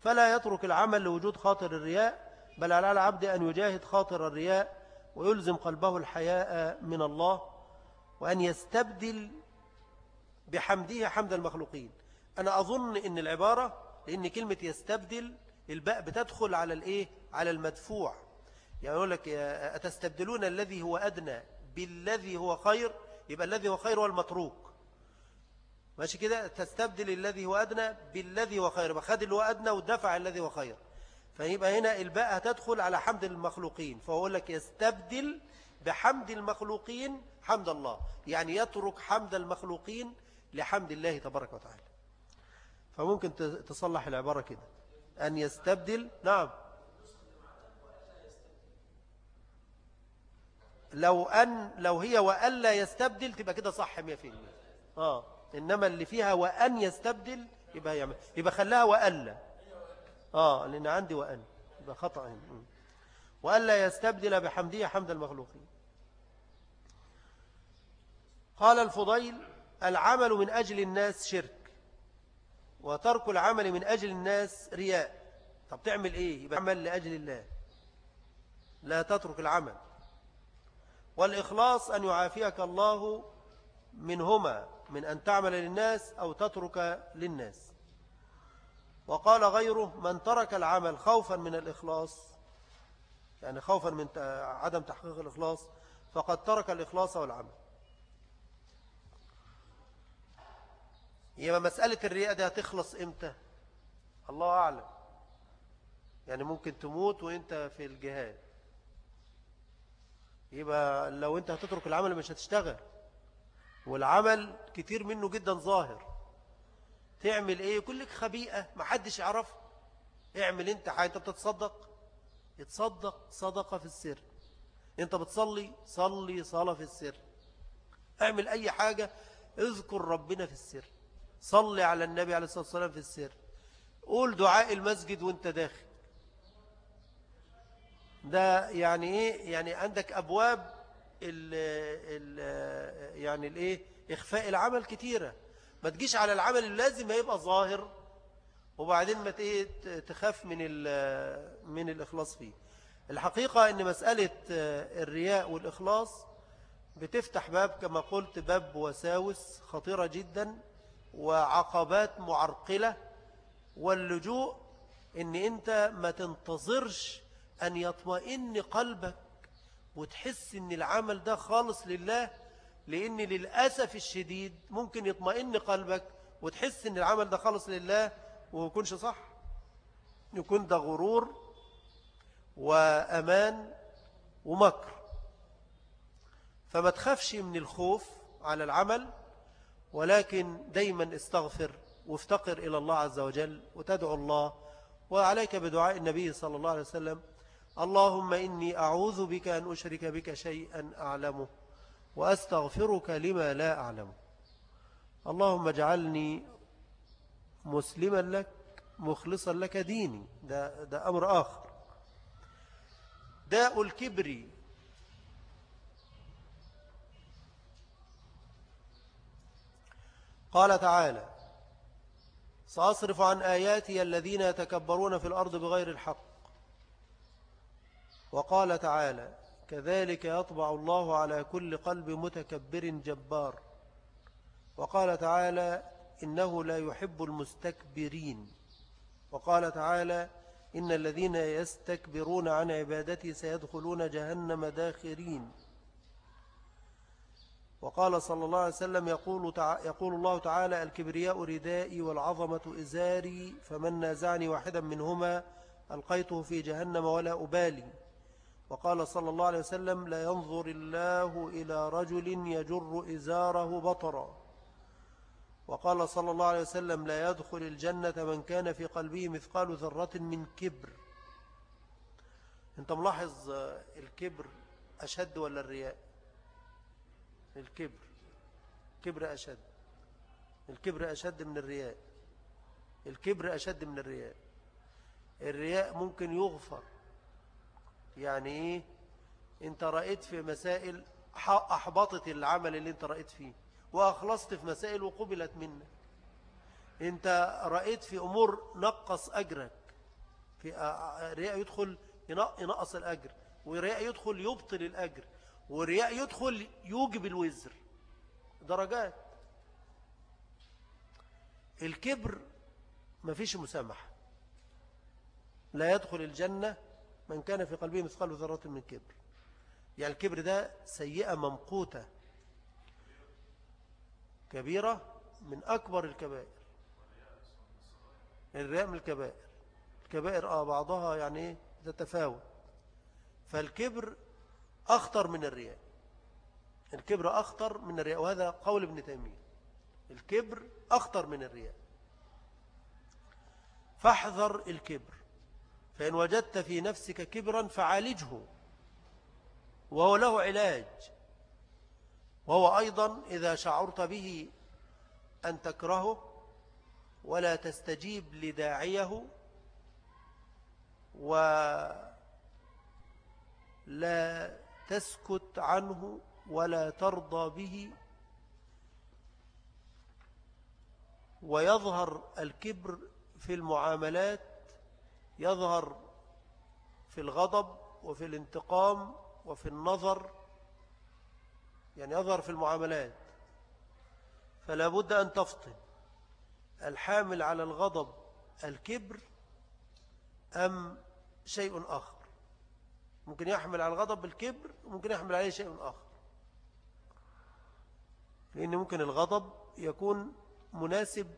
فلا يترك العمل لوجود خاطر الرياء بل على العبد أن يجاهد خاطر الرياء ويلزم قلبه الحياء من الله وأن يستبدل بحمده حمد المخلوقين. أنا أظن أن العبارة لأن كلمة يستبدل الباء بتدخل على الإيه؟ على المدفوع. يعني يقول لك أتستبدلون الذي هو أدنى بالذي هو خير؟ يبقى الذي هو خير هو المتروك. ماشي كده؟ تستبدل الذي هو أدنى بالذي هو خير. بخد اللي هو أدنى ودفع الذي هو خير. فيبقى هنا الباء هتدخل على حمد المخلوقين. فهو لك يستبدل بحمد المخلوقين حمد الله. يعني يترك حمد المخلوقين لحمد الله تبارك وتعالى. فممكن تصلح العبارة كده. أن يستبدل نعم. لو أن لو هي وألا يستبدل تبقى كده صح 100% آه. إنما اللي فيها وأن يستبدل يبقى يعمل يبقى خلاها وألا آه. لأن عندي وأن. يبقى خطأ. هنا وألا يستبدل بحمده حمد المخلوقين. قال الفضيل العمل من أجل الناس شرك وترك العمل من أجل الناس رياء. طب تعمل إيه؟ يبقى عمل لأجل الله. لا تترك العمل. والإخلاص أن يعافيك الله منهما من أن تعمل للناس أو تترك للناس. وقال غيره من ترك العمل خوفا من الإخلاص يعني خوفا من عدم تحقيق الإخلاص فقد ترك الإخلاص والعمل. يبقى مسألة الرياء دي هتخلص إمتى؟ الله أعلم. يعني ممكن تموت وإنت في الجهاد. يبقى لو أنت هتترك العمل مش هتشتغل. والعمل كتير منه جدا ظاهر. تعمل إيه؟ يقول لك خبيئة ما حدش يعرف اعمل إنت حاجة إنت بتتصدق. اتصدق صدقة في السر. إنت بتصلي صلي صلاة في السر. اعمل أي حاجة اذكر ربنا في السر. صلي على النبي عليه الصلاة والسلام في السر. قول دعاء المسجد وانت داخل. ده يعني إيه؟ يعني عندك أبواب ال ال يعني الايه؟ إخفاء العمل كتيرة. ما تجيش على العمل اللازم هيبقى ظاهر وبعدين ما تخاف من من الإخلاص فيه. الحقيقة أن مسألة الرياء والإخلاص بتفتح باب كما قلت باب وساوس خطيرة جدا. وعقبات معرقلة واللجوء أن أنت ما تنتظرش أن يطمئن قلبك وتحس أن العمل ده خالص لله لأن للأسف الشديد ممكن يطمئن قلبك وتحس أن العمل ده خلص لله ويكونش صح. يكون ده غرور وأمان ومكر. فما تخافش من الخوف على العمل. ولكن دايما استغفر وافتقر إلى الله عز وجل وتدعو الله. وعليك بدعاء النبي صلى الله عليه وسلم. اللهم إني أعوذ بك أن أشرك بك شيئا أعلمه وأستغفرك لما لا أعلم اللهم اجعلني مسلما لك مخلصا لك ديني. ده, ده أمر آخر. داء الكبر قال تعالى سأصرف عن آياتي الذين يتكبرون في الأرض بغير الحق. وقال تعالى كذلك يطبع الله على كل قلب متكبر جبار. وقال تعالى إنه لا يحب المستكبرين. وقال تعالى إن الذين يستكبرون عن عبادتي سيدخلون جهنم داخرين. وقال صلى الله عليه وسلم يقول, يقول الله تعالى الكبرياء ردائي والعظمة إزاري فمن نازعني واحدا منهما ألقيته في جهنم ولا أبالي. وقال صلى الله عليه وسلم لا ينظر الله إلى رجل يجر إزاره بطرا. وقال صلى الله عليه وسلم لا يدخل الجنة من كان في قلبه مثقال ذرة من كبر. أنت ملاحظ الكبر أشد ولا الرياء؟ الكبر. كبر أشد. الكبر أشد من الرياء. الكبر أشد من الرياء. الرياء ممكن يغفر. يعني إيه؟ أنت رأيت في مسائل أحبطت العمل اللي أنت رأيت فيه وأخلصت في مسائل وقبلت منك. أنت رأيت في أمور نقص أجرك. في رياء يدخل ينقص الأجر ورياء يدخل يبطل الأجر. ورياء يدخل يوجب الوزر. درجات. الكبر مفيش مسامحة. لا يدخل الجنة من كان في قلبه مثقال ذرة من كبر. يعني الكبر ده سيئة ممقوتة. كبيرة من أكبر الكبائر. الرياء من الكبائر. الكبائر آه بعضها يعني إيه؟ تتفاوت. فالكبر أخطر من الرياء. الكبر أخطر من الرياء وهذا قول ابن تيمية. الكبر أخطر من الرياء. فاحذر الكبر. فإن وجدت في نفسك كبرا فعالجه. وهو له علاج. وهو أيضا إذا شعرت به أن تكرهه ولا تستجيب لداعيه ولا تسكت عنه ولا ترضى به ويظهر الكبر في المعاملات يظهر في الغضب وفي الانتقام وفي النظر يعني يظهر في المعاملات. فلا بد أن تفطن الحامل على الغضب الكبر أم شيء آخر؟ ممكن يحمل على الغضب بالكبر وممكن يحمل عليه شيء آخر. لأن ممكن الغضب يكون مناسب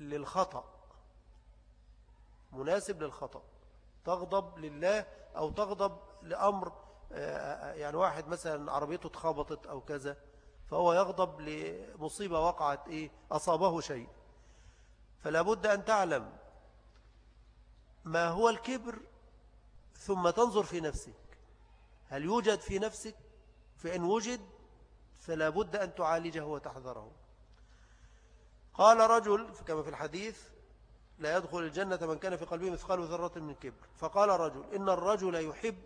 للخطأ. مناسب للخطأ. تغضب لله أو تغضب لأمر آه، يعني واحد مثلا عربيته اتخبطت أو كذا فهو يغضب لمصيبة وقعت إيه؟ أصابه شيء. فلا بد أن تعلم ما هو الكبر ثم تنظر في نفسك. هل يوجد في نفسك؟ فإن وجد فلا بد أن تعالجه وتحذره. قال رجل كما في الحديث لا يدخل الجنة من كان في قلبه مثقال ذرة من كبر. فقال رجل إن الرجل يحب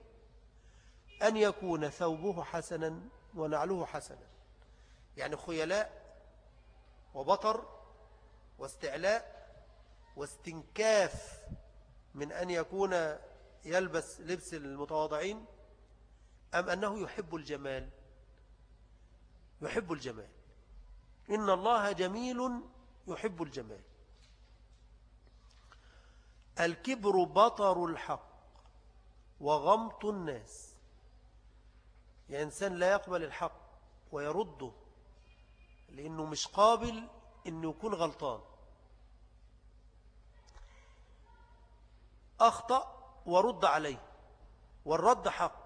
أن يكون ثوبه حسنا ونعله حسنا. يعني خيلاء وبطر واستعلاء واستنكاف من أن يكون يلبس لبس المتواضعين أم أنه يحب الجمال؟ يحب الجمال. إن الله جميل يحب الجمال. الكبر بطر الحق وغمط الناس. يعني إنسان لا يقبل الحق ويرده لأنه مش قابل أنه يكون غلطان. أخطأ ورد عليه والرد حق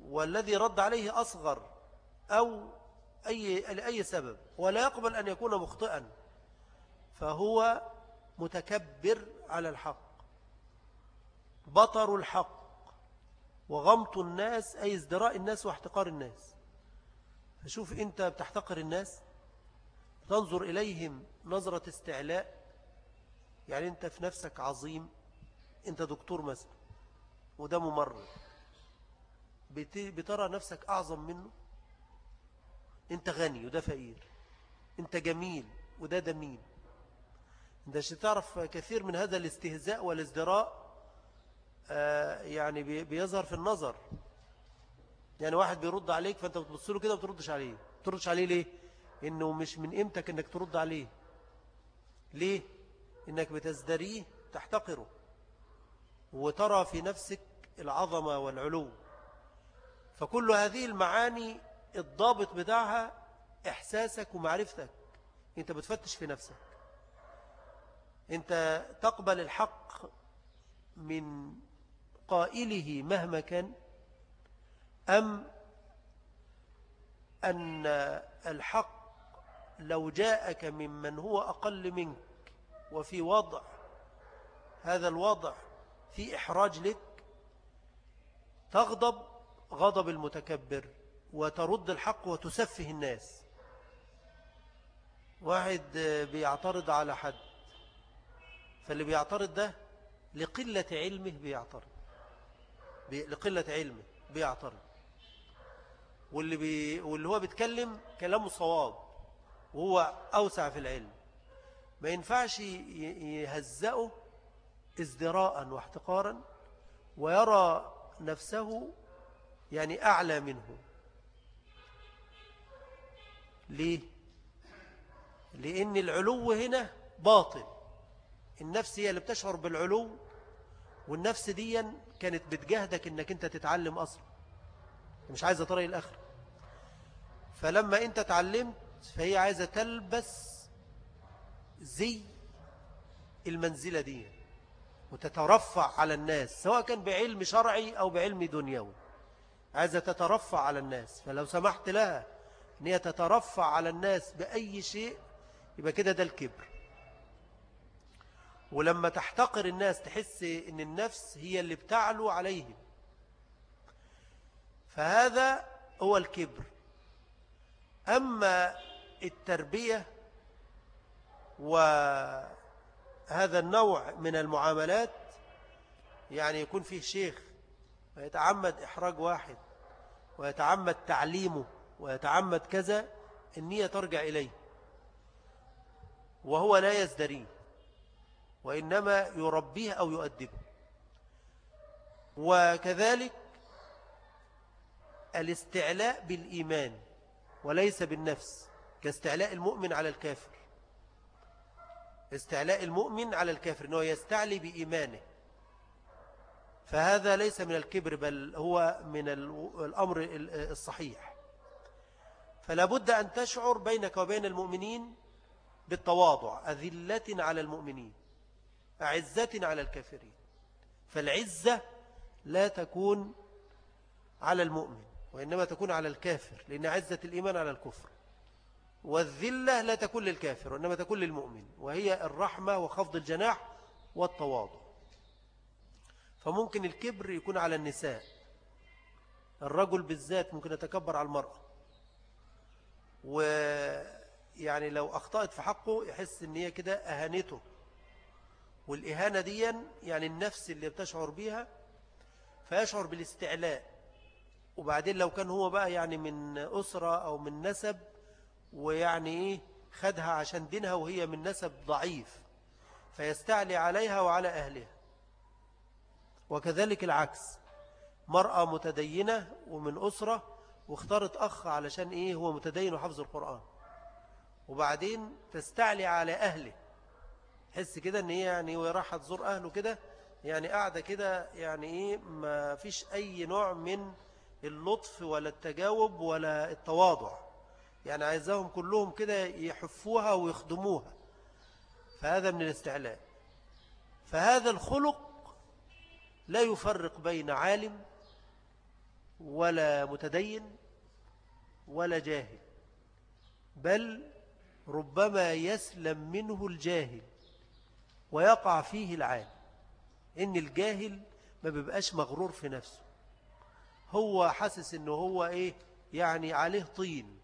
والذي رد عليه أصغر أو أي, لأي سبب ولا يقبل أن يكون مخطئا فهو متكبر على الحق بطر الحق وغمط الناس أي ازدراء الناس واحتقار الناس. فشوف أنت بتحتقر الناس تنظر إليهم نظرة استعلاء يعني أنت في نفسك عظيم. أنت دكتور مثلا وده ممرض. بترى نفسك أعظم منه؟ أنت غني وده فقير. أنت جميل وده دميم. أنت تعرف كثير من هذا الاستهزاء والازدراء آه، يعني بيظهر في النظر. يعني واحد بيرد عليك فأنت بتبص له كده وتردش عليه. تردش عليه ليه؟ إنه مش من قيمتك إنك ترد عليه. ليه؟ إنك بتزدريه تحتقره. وترى في نفسك العظمة والعلو. فكل هذه المعاني الضابط بتاعها إحساسك ومعرفتك. أنت بتفتش في نفسك. أنت تقبل الحق من قائله مهما كان أم أن الحق لو جاءك ممن هو أقل منك وفي وضع هذا الوضع في إحراج لك تغضب غضب المتكبر وترد الحق وتسفه الناس. واحد بيعترض على حد فاللي بيعترض ده لقلة علمه بيعترض. لقلة علمه بيعترض. واللي, بي واللي هو بيتكلم كلامه صواب وهو أوسع في العلم. ما ينفعش يهزأه ازدراء واحتقارا ويرى نفسه يعني أعلى منه. ليه؟ لأن العلو هنا باطل. النفس هي اللي بتشعر بالعلو والنفس دي كانت بتجاهدك إنك أنت تتعلم أصلا. مش عايزة طريق الآخر. فلما أنت تعلمت فهي عايزة تلبس زي المنزلة دي. وتترفع على الناس سواء كان بعلم شرعي أو بعلم دنيوي. عايزة تترفع على الناس فلو سمحت لها أن هي تترفع على الناس بأي شيء يبقى كده ده الكبر. ولما تحتقر الناس تحس أن النفس هي اللي بتعلو عليهم. فهذا هو الكبر. أما التربية وهذا النوع من المعاملات يعني يكون فيه شيخ ويتعمد إحراج واحد ويتعمد تعليمه ويتعمد كذا النية ترجع إليه. وهو لا يزدريه وإنما يربيه أو يؤدبه. وكذلك الاستعلاء بالإيمان وليس بالنفس كاستعلاء المؤمن على الكافر. استعلاء المؤمن على الكافر أنه يستعلي بإيمانه. فهذا ليس من الكبر بل هو من الأمر الصحيح. فلا بد أن تشعر بينك وبين المؤمنين بالتواضع أذلة على المؤمنين أعزة على الكافرين. فالعزة لا تكون على المؤمن وإنما تكون على الكافر لأن عزة الإيمان على الكفر. والذلة لا تكون للكافر وإنما تكون للمؤمن وهي الرحمة وخفض الجناح والتواضع. فممكن الكبر يكون على النساء الرجل بالذات ممكن يتكبر على المرأة. ويعني لو أخطأت في حقه يحس إن هي كده أهانته. والإهانة دي يعني النفس اللي بتشعر بيها فيشعر بالاستعلاء. وبعدين لو كان هو بقى يعني من أسرة أو من نسب ويعني إيه؟ خدها عشان دينها وهي من نسب ضعيف فيستعلي عليها وعلى أهلها. وكذلك العكس مرأة متدينة ومن أسرة واختارت أخ علشان إيه؟ هو متدين وحفظ القرآن. وبعدين تستعلي على أهله. حس كده إن هي يعني وراح تزور أهله كده يعني قاعدة كده يعني إيه؟ ما فيش أي نوع من اللطف ولا التجاوب ولا التواضع. يعني عايزاهم كلهم كده يحفوها ويخدموها. فهذا من الاستعلاء. فهذا الخلق لا يفرق بين عالم ولا متدين ولا جاهل بل ربما يسلم منه الجاهل ويقع فيه العالم. إن الجاهل ما بيبقاش مغرور في نفسه. هو حاسس إنه هو إيه؟ يعني عليه طين.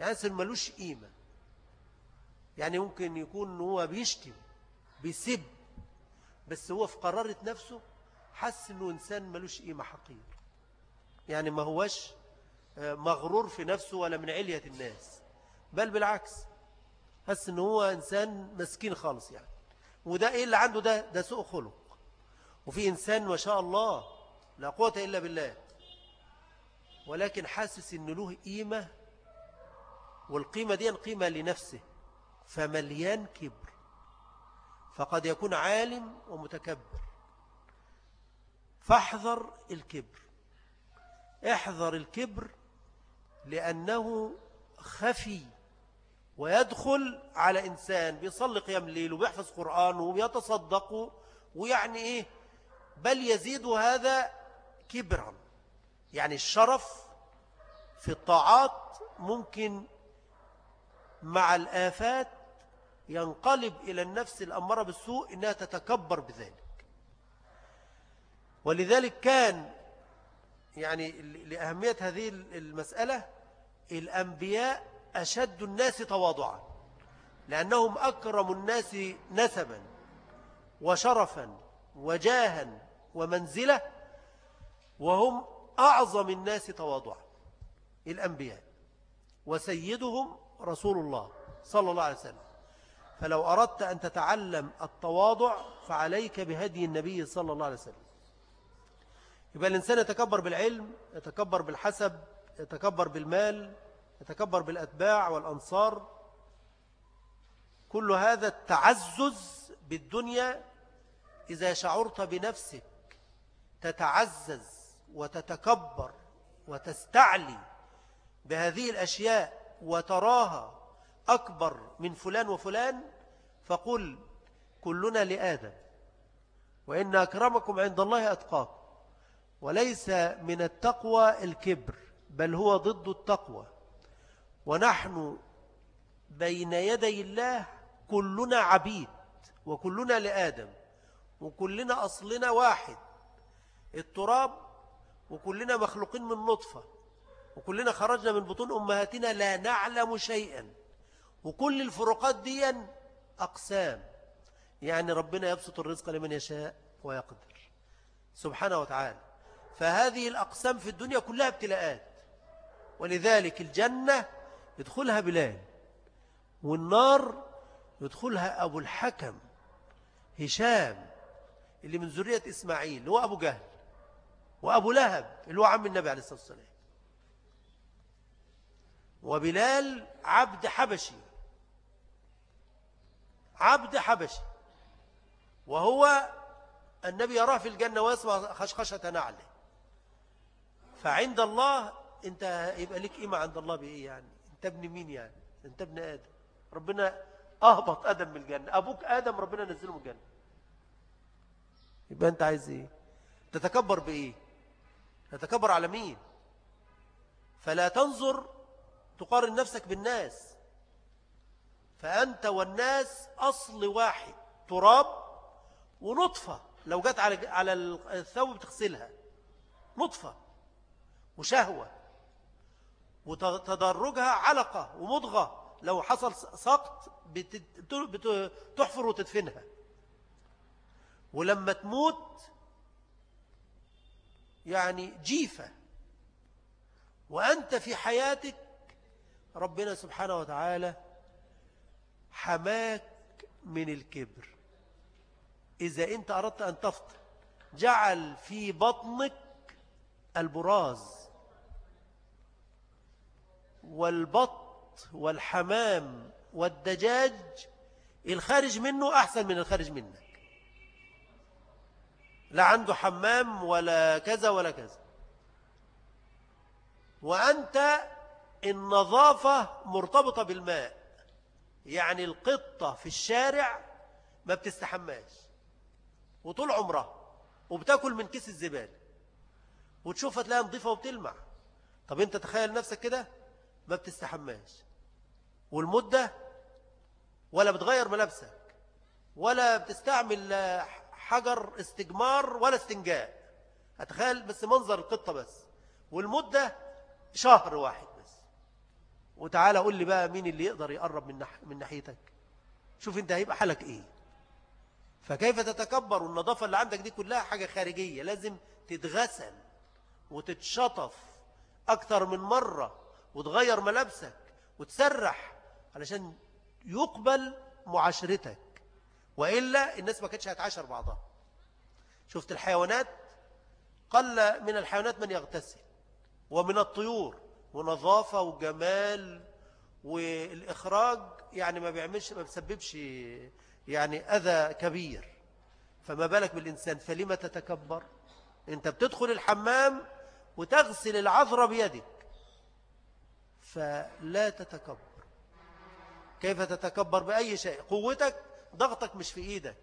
يعني أنسان ملوش قيمة. يعني ممكن يكون هو بيشتم بيسب بس هو في قرارة نفسه حس إنه إنسان ملوش قيمة حقير. يعني ما هوش آه، مغرور في نفسه ولا من علية الناس. بل بالعكس حس إنه هو إنسان مسكين خالص يعني. وده إيه اللي عنده ده؟ ده سوء خلق. وفي إنسان ما شاء الله لا قوة إلا بالله. ولكن حاسس إنه له قيمة والقيمة دي قيمة لنفسه فمليان كبر. فقد يكون عالم ومتكبر. فاحذر الكبر. احذر الكبر لأنه خفي ويدخل على إنسان بيصلي قيام الليل وبيحفظ قرآن وبيتصدق ويعني إيه؟ بل يزيد هذا كبرا. يعني الشرف في الطاعات ممكن مع الآفات ينقلب إلى النفس الأمارة بالسوء إنها تتكبر بذلك. ولذلك كان يعني لأهمية هذه المسألة الأنبياء أشد الناس تواضعا لأنهم أكرم الناس نسبا وشرفا وجاها ومنزلة وهم أعظم الناس تواضعا الأنبياء. وسيدهم رسول الله صلى الله عليه وسلم. فلو أردت أن تتعلم التواضع فعليك بهدي النبي صلى الله عليه وسلم. يبقى الإنسان يتكبر بالعلم يتكبر بالحسب يتكبر بالمال يتكبر بالأتباع والأنصار. كل هذا التعزز بالدنيا إذا شعرت بنفسك تتعزز وتتكبر وتستعلي بهذه الأشياء وتراها أكبر من فلان وفلان فقل كلنا لآدم وإن أكرمكم عند الله أتقاكم. وليس من التقوى الكبر بل هو ضد التقوى. ونحن بين يدي الله كلنا عبيد وكلنا لآدم وكلنا أصلنا واحد. التراب وكلنا مخلوقين من نطفة. وكلنا خرجنا من بطون أمهاتنا لا نعلم شيئا. وكل الفروقات دي أقسام. يعني ربنا يبسط الرزق لمن يشاء ويقدر. سبحانه وتعالى. فهذه الأقسام في الدنيا كلها ابتلاءات. ولذلك الجنة يدخلها بلال. والنار يدخلها أبو الحكم. هشام. اللي من ذرية إسماعيل. اللي هو أبو جهل. وأبو لهب. اللي هو عم النبي عليه الصلاة والسلام. وبلال عبد حبشي. عبد حبشي. وهو النبي يراه في الجنة ويسمع خشخشة نعله فعند الله انت يبقى لك قيمة عند الله بإيه يعني؟ انت ابن مين يعني؟ انت ابن آدم. ربنا أهبط آدم من الجنة. أبوك آدم ربنا نزله من الجنة. يبقى أنت عايز إيه؟ تتكبر بإيه؟ تتكبر على مين؟ فلا تنظر تقارن نفسك بالناس. فأنت والناس أصل واحد تراب ونطفة. لو جت على على الثوب بتغسلها. نطفة وشهوة وتدرجها علقة ومضغة. لو حصل سقط بتحفر وتدفنها. ولما تموت يعني جيفة. وأنت في حياتك ربنا سبحانه وتعالى حماك من الكبر. إذا أنت أردت أن تفطر جعل في بطنك البراز والبط والحمام والدجاج الخارج منه أحسن من الخارج منك. لا عنده حمام ولا كذا ولا كذا. وأنت النظافة مرتبطة بالماء. يعني القطة في الشارع ما بتستحماش. وطول عمرها. وبتاكل من كيس الزبالة. وتشوفها تلاقيها نظيفة وبتلمع. طب انت تخيل نفسك كده؟ ما بتستحماش. والمدة؟ ولا بتغير ملابسك. ولا بتستعمل حجر استجمار ولا استنجاء. أتخيل بس منظر القطة بس. والمدة؟ شهر واحد. وتعالى قول لي بقى مين اللي يقدر يقرب من, نح من ناحيتك. شوف انت هيبقى حالك إيه. فكيف تتكبر والنظافة اللي عندك دي كلها حاجة خارجية. لازم تتغسل وتتشطف أكثر من مرة وتغير ملابسك وتسرح علشان يقبل معاشرتك. وإلا الناس ما كانتش هتعاشر بعضها. شفت الحيوانات؟ قل من الحيوانات من يغتسل ومن الطيور. ونظافة وجمال والإخراج يعني ما بيعملش ما بيسببش يعني أذى كبير. فما بالك بالإنسان؟ فلما تتكبر؟ أنت بتدخل الحمام وتغسل العذر بيدك. فلا تتكبر. كيف تتكبر؟ بأي شيء. قوتك ضغطك مش في إيدك.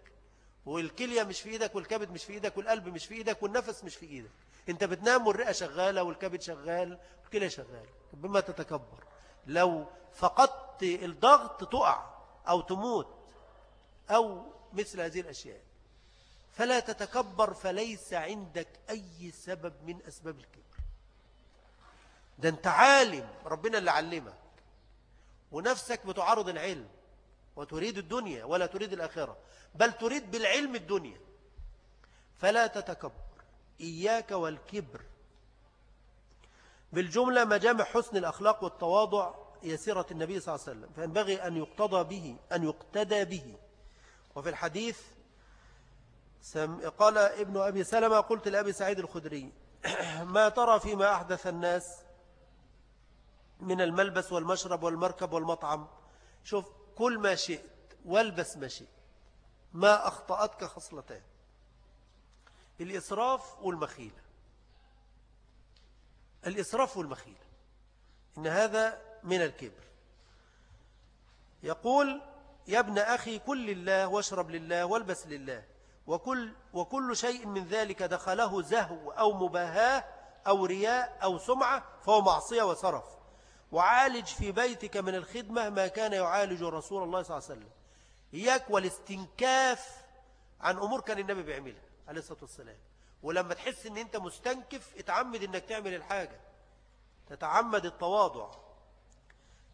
والكلية مش في إيدك والكبد مش في إيدك والقلب مش في إيدك والنفس مش في إيدك. أنت بتنام والرئة شغالة والكبد شغال والكلية شغال بما تتكبر. لو فقدت الضغط تقع أو تموت أو مثل هذه الأشياء. فلا تتكبر فليس عندك أي سبب من أسباب الكبر. ده أنت عالم ربنا اللي علمك. ونفسك بتعارض العلم وتريد الدنيا ولا تريد الآخرة بل تريد بالعلم الدنيا. فلا تتكبر. إياك والكبر. بالجملة مجامع حسن الأخلاق والتواضع يسيرة النبي صلى الله عليه وسلم فينبغي أن يقتضى به أن يقتدى به. وفي الحديث قال ابن أبي سلمة قلت لأبي سعيد الخدري ما ترى فيما أحدث الناس من الملبس والمشرب والمركب والمطعم؟ شوف كل ما شئت والبس ما شئت ما أخطأتك خصلتان. الإسراف والمخيلة. الإسراف والمخيلة. إن هذا من الكبر. يقول يا ابن أخي كل لله واشرب لله والبس لله. وكل, وكل شيء من ذلك دخله زهو أو مباهاة أو رياء أو سمعة فهو معصية وصرف. وعالج في بيتك من الخدمة ما كان يعالج رسول الله صلى الله عليه وسلم. إياك والاستنكاف عن أمور كان النبي بيعملها. عليه الصلاة والسلام. ولما تحس أن أنت مستنكف اتعمد أنك تعمل الحاجة. تتعمد التواضع.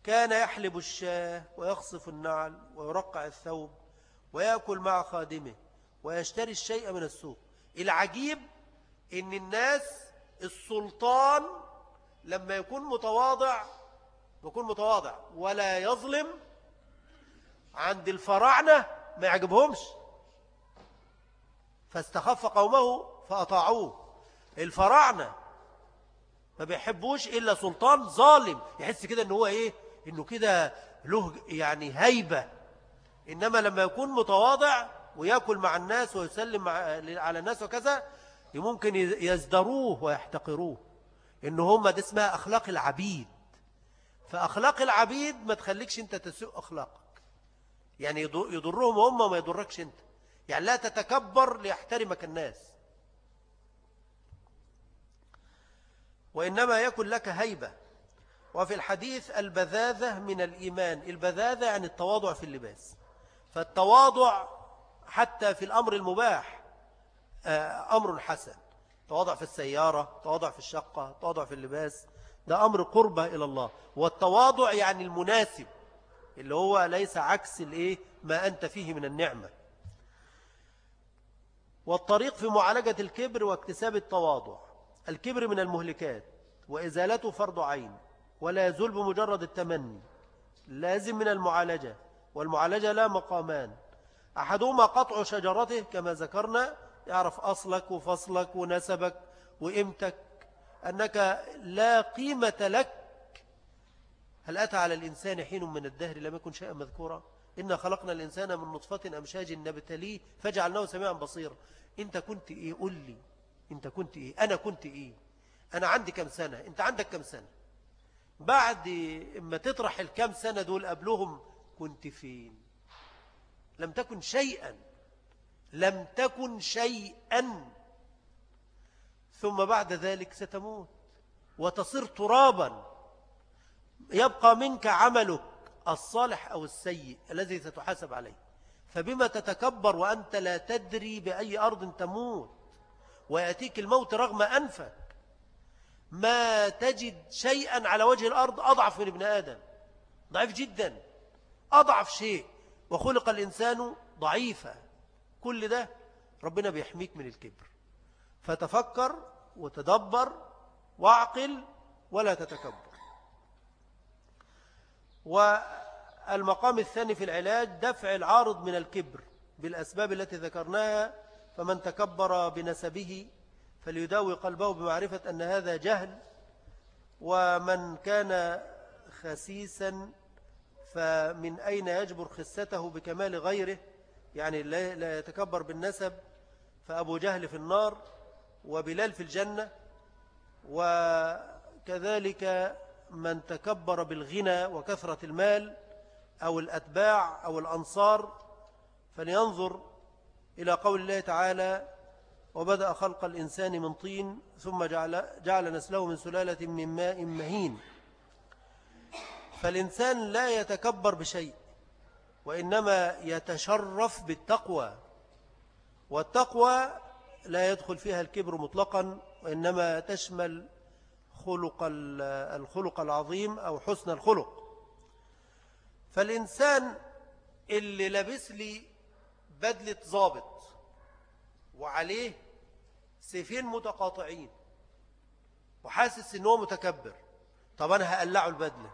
كان يحلب الشاة ويخصف النعل ويرقع الثوب ويأكل مع خادمه ويشتري الشيء من السوق. العجيب إن الناس السلطان لما يكون متواضع يكون متواضع ولا يظلم عند الفراعنة ما يعجبهمش. فاستخف قومه فأطاعوه. الفراعنة ما بيحبوش إلا سلطان ظالم. يحس كده إنه هو إيه؟ إنه كده له يعني هيبة. إنما لما يكون متواضع ويأكل مع الناس ويسلم على الناس وكذا ممكن يزدروه ويحتقروه. إن هم ده اسمها أخلاق العبيد. فأخلاق العبيد ما تخليكش أنت تسوء أخلاقك. يعني يضرهم هم وما يضركش أنت. يعني لا تتكبر ليحترمك الناس. وإنما يكن لك هيبة. وفي الحديث البذاذة من الإيمان. البذاذة يعني التواضع في اللباس. فالتواضع حتى في الأمر المباح آه، أمر حسن. تواضع في السيارة تواضع في الشقة تواضع في اللباس. ده أمر قربة إلى الله. والتواضع يعني المناسب اللي هو ليس عكس الإيه؟ ما أنت فيه من النعمة. والطريق في معالجة الكبر واكتساب التواضع. الكبر من المهلكات وإزالته فرض عين ولا يزول بمجرد التمني. لازم من المعالجة والمعالجة لا مقامان. أحدهما قطع شجرته كما ذكرنا يعرف أصلك وفصلك ونسبك وإمتك أنك لا قيمة لك. هل أتى على الإنسان حين من الدهر؟ لم يكن شيئا مذكورا. إنا خلقنا الإنسان من نطفة أمشاج نبتليه فجعلناه سميعا بصيرا. أنت كنت إيه؟ قل لي. أنت كنت إيه؟ أنا كنت إيه؟ أنا عندي كم سنة؟ أنت عندك كم سنة؟ بعد ما تطرح الكم سنة دول قبلهم كنت فين؟ لم تكن شيئا. لم تكن شيئا. ثم بعد ذلك ستموت. وتصير ترابا. يبقى منك عملك. الصالح أو السيء الذي ستحاسب عليه. فبما تتكبر وأنت لا تدري بأي أرض تموت ويأتيك الموت رغم أنفك ما تجد شيئا على وجه الأرض أضعف من ابن آدم. ضعيف جدا. أضعف شيء. وخلق الإنسان ضعيفا. كل ده ربنا بيحميك من الكبر. فتفكر وتدبر واعقل ولا تتكبر. والمقام الثاني في العلاج دفع العارض من الكبر بالأسباب التي ذكرناها فمن تكبر بنسبه فليداوي قلبه بمعرفة أن هذا جهل ومن كان خسيسا فمن أين يجبر خسته بكمال غيره؟ يعني لا يتكبر بالنسب فأبو جهل في النار وبلال في الجنة وكذلك من تكبر بالغنى وكثرة المال أو الأتباع أو الأنصار فلينظر إلى قول الله تعالى وبدأ خلق الإنسان من طين ثم جعل, جعل نسله من سلالة من ماء مهين. فالإنسان لا يتكبر بشيء وإنما يتشرف بالتقوى والتقوى لا يدخل فيها الكبر مطلقا وإنما تشمل خلق الخلق العظيم أو حسن الخلق. فالإنسان اللي لبس لي بدلة ضابط وعليه سيفين متقاطعين وحاسس إن هو متكبر طب أنا هقلعه البدلة.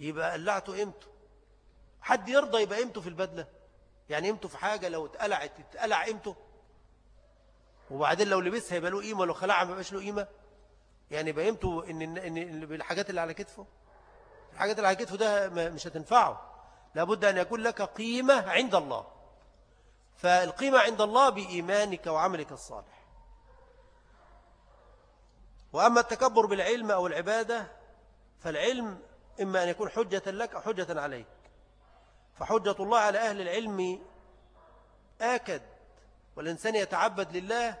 يبقى قلعته قيمته؟ حد يرضى يبقى قيمته في البدلة؟ يعني قيمته في حاجة لو اتقلعت اتقلع قيمته؟ وبعدين لو لبسها يبقى له قيمة ولو خلعها ما يبقاش له قيمة؟ يعني يبقى قيمته إن إن بالحاجات اللي على كتفه؟ الحاجات اللي على كتفه ده مش هتنفعه. لابد أن يكون لك قيمة عند الله. فالقيمة عند الله بإيمانك وعملك الصالح. وأما التكبر بالعلم أو العبادة فالعلم إما أن يكون حجة لك أو حجة عليك. فحجة الله على أهل العلم آكد والإنسان يتعبد لله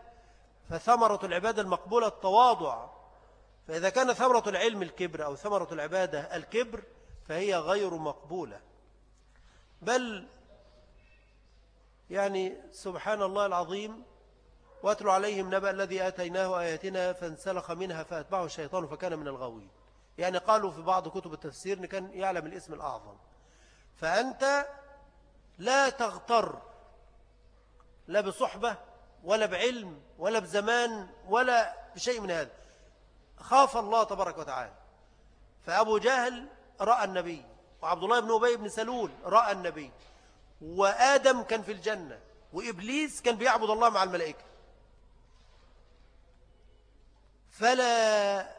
فثمرة العبادة المقبولة التواضع. فإذا كان ثمرة العلم الكبر أو ثمرة العبادة الكبر فهي غير مقبولة. بل يعني سبحان الله العظيم واتل عليهم نبأ الذي آتيناه آياتنا فانسلخ منها فأتبعه الشيطان فكان من الغاوين. يعني قالوا في بعض كتب التفسير أن كان يعلم الاسم الأعظم. فأنت لا تغتر لا بصحبة ولا بعلم ولا بزمان ولا بشيء من هذا. خاف الله تبارك وتعالى. فأبو جهل رأى النبي وعبد الله بن أبي بن سلول رأى النبي وآدم كان في الجنة وإبليس كان بيعبد الله مع الملائكة. فلا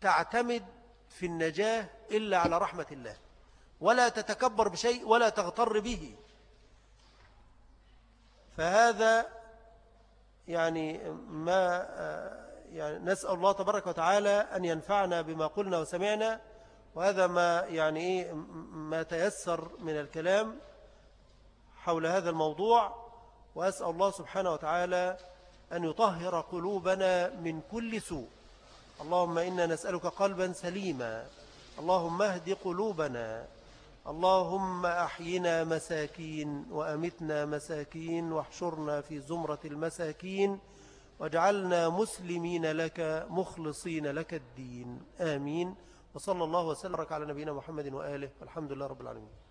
تعتمد في النجاة إلا على رحمة الله ولا تتكبر بشيء ولا تغتر به. فهذا يعني ما يعني نسأل الله تبارك وتعالى أن ينفعنا بما قلنا وسمعنا وهذا ما يعني إيه ما تيسر من الكلام حول هذا الموضوع. وأسأل الله سبحانه وتعالى أن يطهر قلوبنا من كل سوء. اللهم إنا نسألك قلبا سليما. اللهم اهد قلوبنا. اللهم أحينا مساكين وأمتنا مساكين واحشرنا في زمرة المساكين. واجعلنا مسلمين لك مخلصين لك الدين. آمين. وصلى الله وسلم على نبينا محمد وآله. والحمد لله رب العالمين.